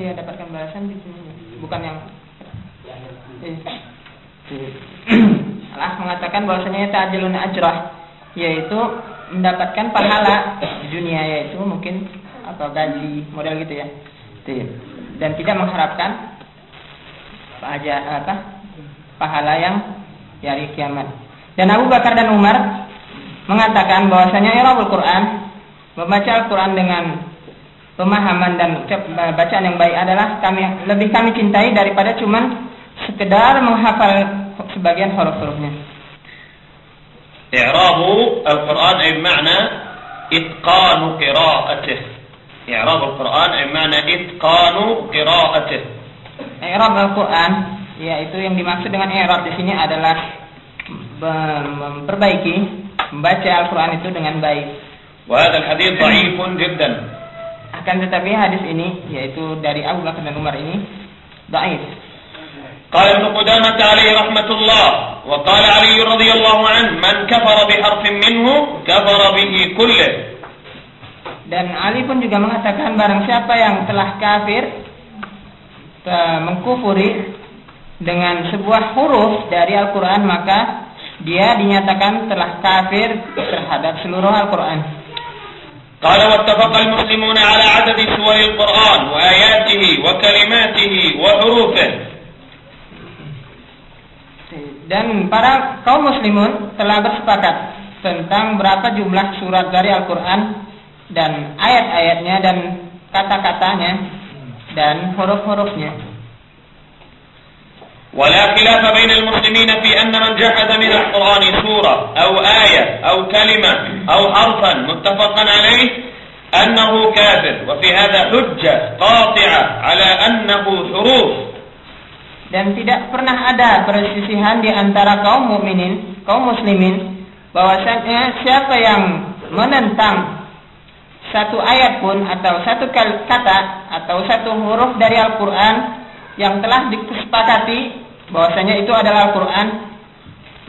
Iya dapatkan balasan di sini, bukan yang Allah mengatakan bahwasanya ta'jilun ajrah yaitu mendapatkan pahala di dunia yaitu mungkin atau gaji model gitu ya. Dan tidak mengharapkan aja apa pahala yang dari kiamat. Dan Abu Bakar dan Umar mengatakan bahwasanya Irabul Quran membaca Al-Quran dengan pemahaman dan bacaan yang baik adalah kami lebih kami cintai daripada cuman sekedar menghafal sebagian huruf-hurufnya. إعراب القرآن أي بمعنى إتقان قراءته إعراب القرآن أي بمعنى إتقان قراءته I'rab Al-Quran yaitu yang dimaksud dengan i'rab di sini adalah memperbaiki membaca Al-Quran itu dengan baik. وهذا الحديث ضعيف جدا Akan tetapi hadis ini yaitu dari Abu Bakar dan Umar ini dhaif. قال ابن قدامة عليه رحمة الله وقال علي رضي الله عنه من كفر بحرف منه كفر به كله Dan Ali pun juga mengatakan barang siapa yang telah kafir te- mengkufuri dengan sebuah huruf dari Al-Quran maka dia dinyatakan telah kafir terhadap seluruh Al-Quran. قال واتفق المسلمون على عدد سور القرآن وآياته وكلماته وحروفه Dan para kaum muslimun telah bersepakat tentang berapa jumlah surat dari Al-Quran dan ayat-ayatnya dan kata-katanya dan huruf-hurufnya. ولا خلاف بين المسلمين في أن من جحد من القرآن سورة أو آية أو كلمة أو حرفا متفقا عليه أنه كافر وفي هذا حجة قاطعة على أنه حروف Dan tidak pernah ada perselisihan di antara kaum mukminin, kaum muslimin, bahwasanya siapa yang menentang satu ayat pun atau satu kal- kata atau satu huruf dari Al-Qur'an yang telah disepakati bahwasanya itu adalah Al-Qur'an,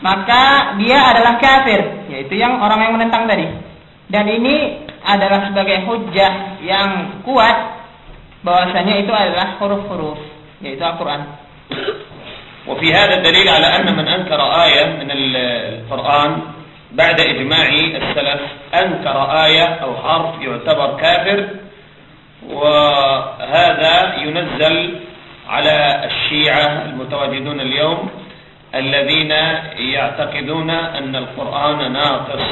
maka dia adalah kafir, yaitu yang orang yang menentang tadi. Dan ini adalah sebagai hujjah yang kuat bahwasanya itu adalah huruf-huruf, yaitu Al-Qur'an. وفي هذا الدليل على أن من أنكر آية من القرآن بعد إجماع السلف أنكر آية أو حرف يعتبر كافر وهذا ينزل على الشيعة المتواجدون اليوم الذين يعتقدون أن القرآن ناقص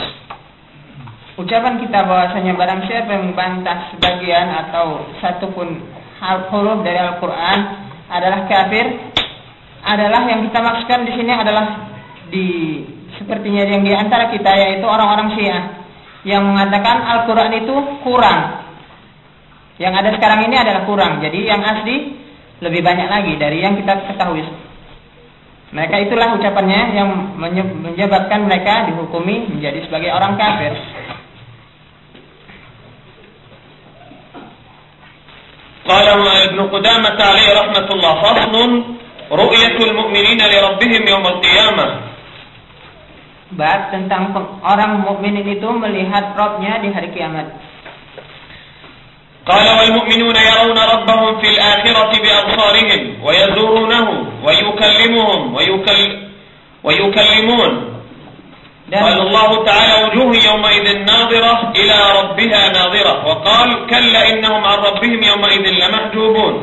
Ucapan kita bahwasanya barang siapa yang membantah sebagian atau satu pun huruf dari Al-Quran adalah kafir, adalah yang kita maksudkan di sini adalah di sepertinya yang di antara kita yaitu orang-orang Syiah yang mengatakan Al-Quran itu kurang. Yang ada sekarang ini adalah kurang. Jadi yang asli lebih banyak lagi dari yang kita ketahui. Mereka itulah ucapannya yang menyebabkan mereka dihukumi menjadi sebagai orang kafir. قال ابن قدامة عليه رحمة الله فصل رؤية المؤمنين لربهم يوم القيامة Bab tentang orang mukminin itu melihat Robnya di hari kiamat. قال والمؤمنون يرون ربهم في الآخرة بأبصارهم ويزورونه ويكلمهم ويكل ويكلمون. Dan قال الله تعالى وجوه يومئذ ناظرة إلى ربها ناظرة. وقال كلا إنهم عن ربهم يومئذ لمحجوبون.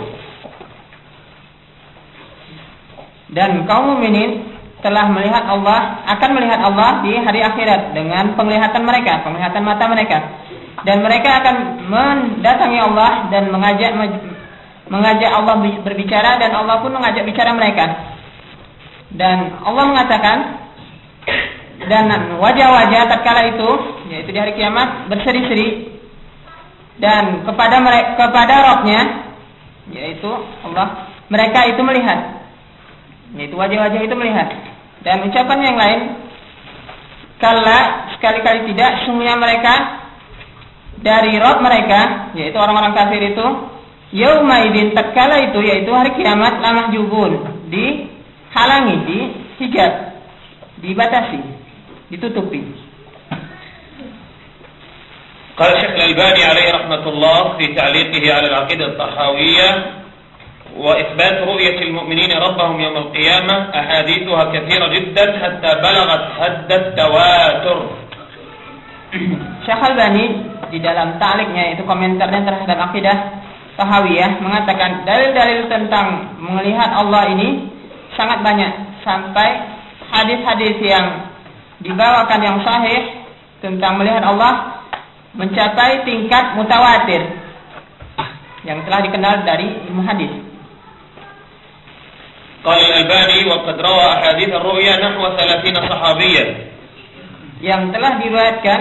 Dan kaum mukminin telah melihat Allah akan melihat Allah di hari akhirat dengan penglihatan mereka, penglihatan mata mereka. Dan mereka akan mendatangi Allah dan mengajak mengajak Allah berbicara dan Allah pun mengajak bicara mereka. Dan Allah mengatakan dan wajah-wajah tatkala itu yaitu di hari kiamat berseri-seri. Dan kepada mereka kepada rohnya yaitu Allah mereka itu melihat. Yaitu wajah-wajah itu melihat. Dan ucapan yang lain Kala sekali-kali tidak sungguhnya mereka dari rob mereka yaitu orang-orang kafir itu yaumaidin tekala itu yaitu hari kiamat lamah jubun dihalangi di hijab dibatasi ditutupi. قال الشيخ الألباني عليه رحمة الله في تعليقه على العقيدة الطحاوية وإثبات رؤية المؤمنين ربهم يوم القيامة أحاديثها كثيرة جدا حتى بلغت حد التواتر شيخ الألباني di dalam ta'liknya itu komentarnya terhadap akidah Tahawiyah mengatakan dalil-dalil tentang melihat Allah ini sangat banyak sampai hadis-hadis yang dibawakan yang sahih tentang melihat Allah mencapai tingkat mutawatir yang telah dikenal dari ilmu hadis. قال الألباني وقد روى أحاديث الرؤيا نحو ثلاثين صحابيا yang telah diriwayatkan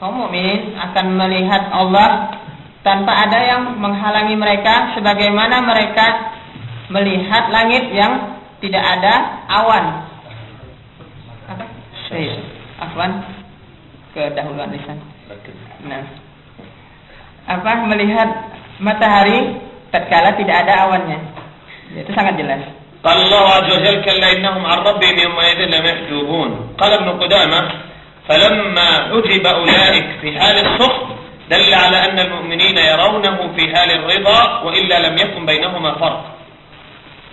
kaum mukminin akan melihat Allah tanpa ada yang menghalangi mereka sebagaimana mereka melihat langit yang tidak ada awan. Apa? Eh, afwan kedahuluan lisan. Nah, apa melihat matahari tatkala tidak ada awannya. Itu sangat jelas. قال الله عز وجل كلا إنهم عن ربهم يومئذ لمحجوبون قال ابن قدامة فلما حجب أولئك في حال السخط دل على أن المؤمنين يرونه في حال الرضا وإلا لم يكن بينهما فرق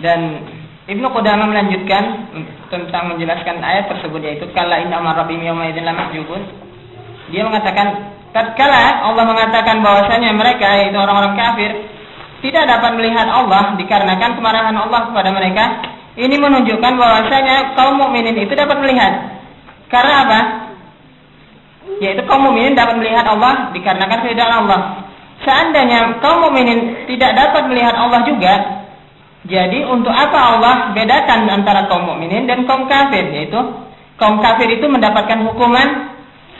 Dan Ibnu Qudamah melanjutkan tentang menjelaskan ayat tersebut yaitu kala inna amar rabbim yawma idzin lamahjubun. Dia mengatakan tatkala Allah mengatakan bahwasanya mereka yaitu orang-orang kafir tidak dapat melihat Allah dikarenakan kemarahan Allah kepada mereka, ini menunjukkan bahwasanya kaum mukminin itu dapat melihat. Karena apa? Yaitu kaum mukminin dapat melihat Allah dikarenakan keridhaan Allah. Seandainya kaum mukminin tidak dapat melihat Allah juga, jadi untuk apa Allah bedakan antara kaum mukminin dan kaum kafir? Yaitu kaum kafir itu mendapatkan hukuman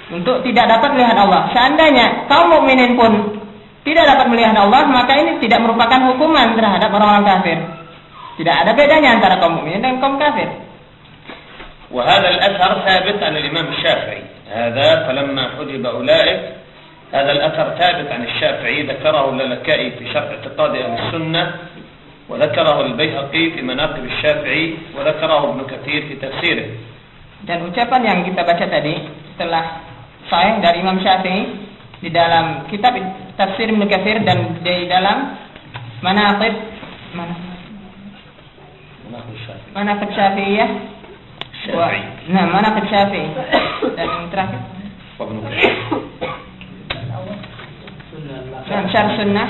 untuk tidak dapat melihat Allah. Seandainya kaum mukminin pun tidak dapat melihat Allah, maka ini tidak merupakan hukuman terhadap orang-orang kafir. Tidak ada bedanya antara kaum mukminin dan kaum kafir. وهذا الأثر ثابت عن الإمام الشافعي هذا فلما حجب أولئك هذا الأثر ثابت عن الشافعي ذكره اللالكائي في شرح اعتقاد أهل السنة وذكره البيهقي في مناقب الشافعي وذكره ابن كثير في تفسيره. Dan ucapan yang kita baca tadi telah sahih dari Imam Syafi'i di dalam kitab tafsir Ibnu Katsir dan di dalam manaqib mana manaqib Syafi'iyah نعم مناقب شافعي. شافي نعم شرح سنة.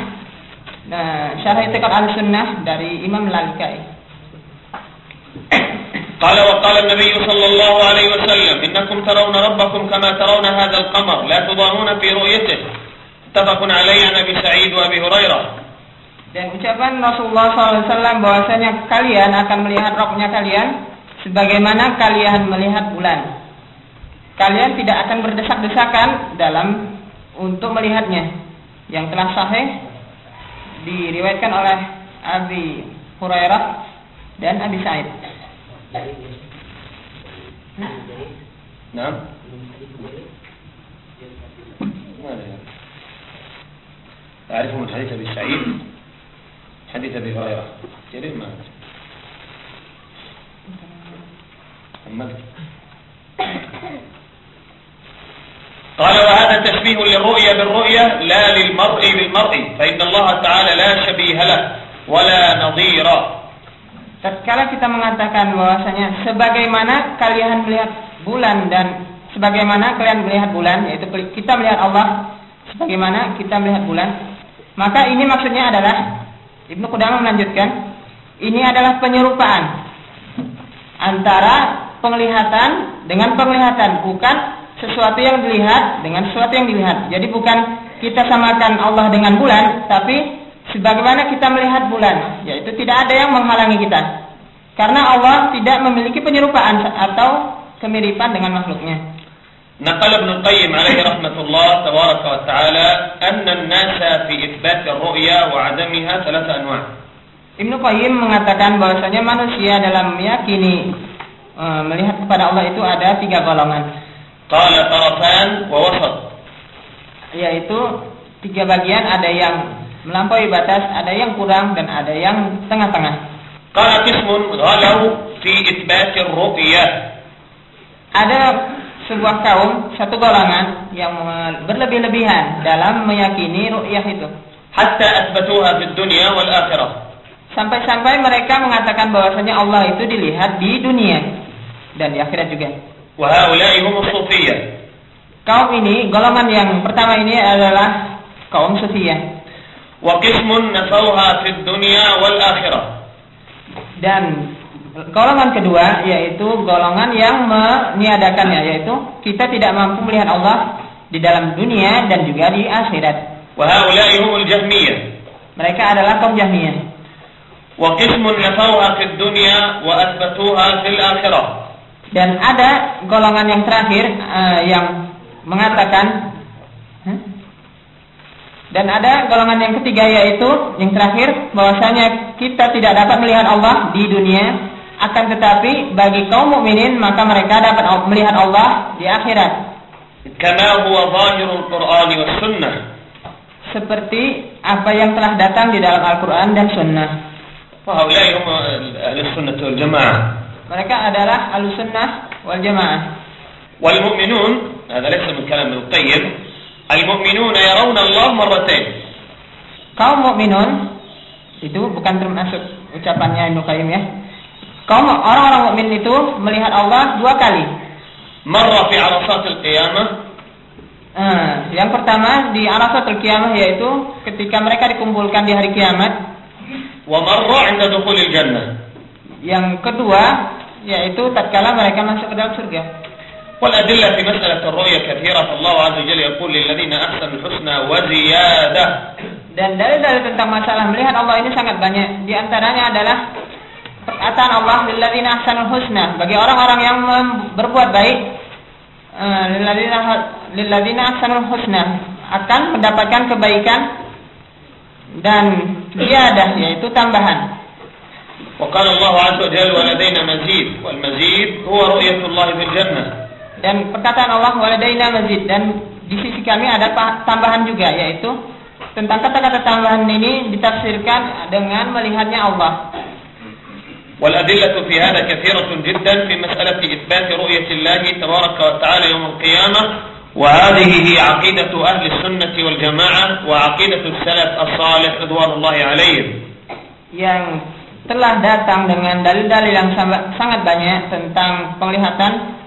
شرح يتقل على سنة داري إمام لالكائي قال وقال النبي صلى الله عليه وسلم إنكم ترون ربكم كما ترون هذا القمر لا تضامون في رؤيته. اتفق علي عن أبي سعيد وأبي هريرة. Dan ucapan Rasulullah SAW bahwasanya kalian akan melihat roknya kalian sebagaimana kalian melihat bulan. Kalian tidak akan berdesak-desakan dalam untuk melihatnya. Yang telah sahih diriwayatkan oleh Abi Hurairah dan Abi Sa'id. نعم ماذا يعني؟ تعرفه من حديث أبي سعيد حديث أبي هريرة جرير ما محمد قال وهذا تشبيه للرؤيا بالرؤيا لا للمرء بالمرء فإن الله تعالى لا شبيه له ولا نظير Tatkala kita mengatakan bahwasanya sebagaimana kalian melihat bulan dan sebagaimana kalian melihat bulan yaitu kita melihat Allah sebagaimana kita melihat bulan maka ini maksudnya adalah Ibnu Qudamah melanjutkan ini adalah penyerupaan antara penglihatan dengan penglihatan bukan sesuatu yang dilihat dengan sesuatu yang dilihat. Jadi bukan kita samakan Allah dengan bulan, tapi sebagaimana kita melihat bulan, yaitu tidak ada yang menghalangi kita. Karena Allah tidak memiliki penyerupaan atau kemiripan dengan makhluknya. نقل ابن القيم عليه رحمة الله تبارك وتعالى أن الناس في إثبات الرؤيا وعدمها ثلاثة أنواع Ibnu Qayyim mengatakan bahwasanya manusia dalam meyakini e, Eh, melihat kepada Allah itu ada tiga golongan. Qala tarafan wa wasat. Yaitu tiga bagian ada yang melampaui batas, ada yang kurang dan ada yang tengah-tengah. Qala qismun ghalau fi itsbati ru'yah. Ada sebuah kaum, satu golongan yang berlebih-lebihan dalam meyakini ru'yah itu. Hatta asbatuha fid dunya wal akhirah. Sampai-sampai mereka mengatakan bahwasanya Allah itu dilihat di dunia dan di akhirat juga. وهؤلاء هم الصوفية Kaum ini, golongan yang pertama ini adalah kaum sufiyah. وقسم نفوها في الدنيا والآخرة Dan golongan kedua yaitu golongan yang meniadakannya yaitu kita tidak mampu melihat Allah di dalam dunia dan juga di akhirat. وهؤلاء هم الجهمية Mereka adalah kaum Jahmiyah. وقسم نفوها في الدنيا وأثبتوها في الآخرة dan ada golongan yang terakhir uh, yang mengatakan dan ada golongan yang ketiga yaitu yang terakhir bahwasanya kita tidak dapat melihat Allah di dunia akan tetapi bagi kaum mukminin maka mereka dapat melihat Allah di akhirat. Seperti apa yang telah datang di dalam Al-Qur'an dan sunnah Mereka adalah Ahlussunnah wal Jamaah. والمؤمنون هذا ليس من كلام ابن القيم المؤمنون يرون الله مرتين Kaum mukminun itu bukan termasuk ucapannya Ibnu Qayyim ya. Kaum orang-orang mukmin itu melihat Allah dua kali. مرة في عرصات القيامة Eh, yang pertama di Arafatul Qiyamah yaitu ketika mereka dikumpulkan di hari kiamat. ومرة عند دخول الجنة Yang kedua yaitu tatkala mereka masuk ke dalam surga. والأدلة في مسألة الرؤية كثيرة فالله عز وجل يقول للذين أحسنوا الحسنى وزيادة Dan dalil-dalil tentang masalah melihat Allah ini sangat banyak. Di antaranya adalah perkataan Allah lilladzina ahsanul husna bagi orang-orang yang mem- berbuat baik eh, lilladzina lilladzina ahsanul husna akan mendapatkan kebaikan dan ziyadah yaitu tambahan. وقال الله عز وجل ولدينا مزيد والمزيد هو رؤية الله في الجنة. Dan perkataan Allah waladaina mazid. Dan di sisi kami ada tambahan juga yaitu tentang kata-kata tambahan ini ditafsirkan dengan melihatnya Allah. والأدلة في هذا كثيرة جدا في مسألة إثبات رؤية الله تبارك وتعالى يوم القيامة وهذه هي عقيدة أهل السنة والجماعة وعقيدة السلف الصالح رضوان الله عليهم. Yang telah datang dengan dalil-dalil yang sangat sangat banyak tentang penglihatan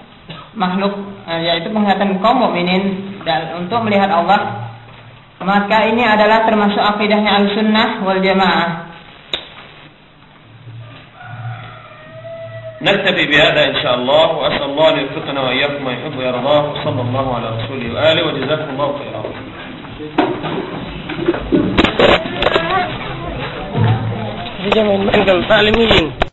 makhluk eh, yaitu penglihatan kaum mukminin dan untuk melihat Allah maka ini adalah termasuk akidahnya al-sunnah wal jamaah نكتفي بهذا إن شاء الله وأسأل الله أن يوفقنا وإياكم ما يحب ويرضاه وصلى الله على رسوله وآله وجزاكم الله خيرا dia jangan main kalau tak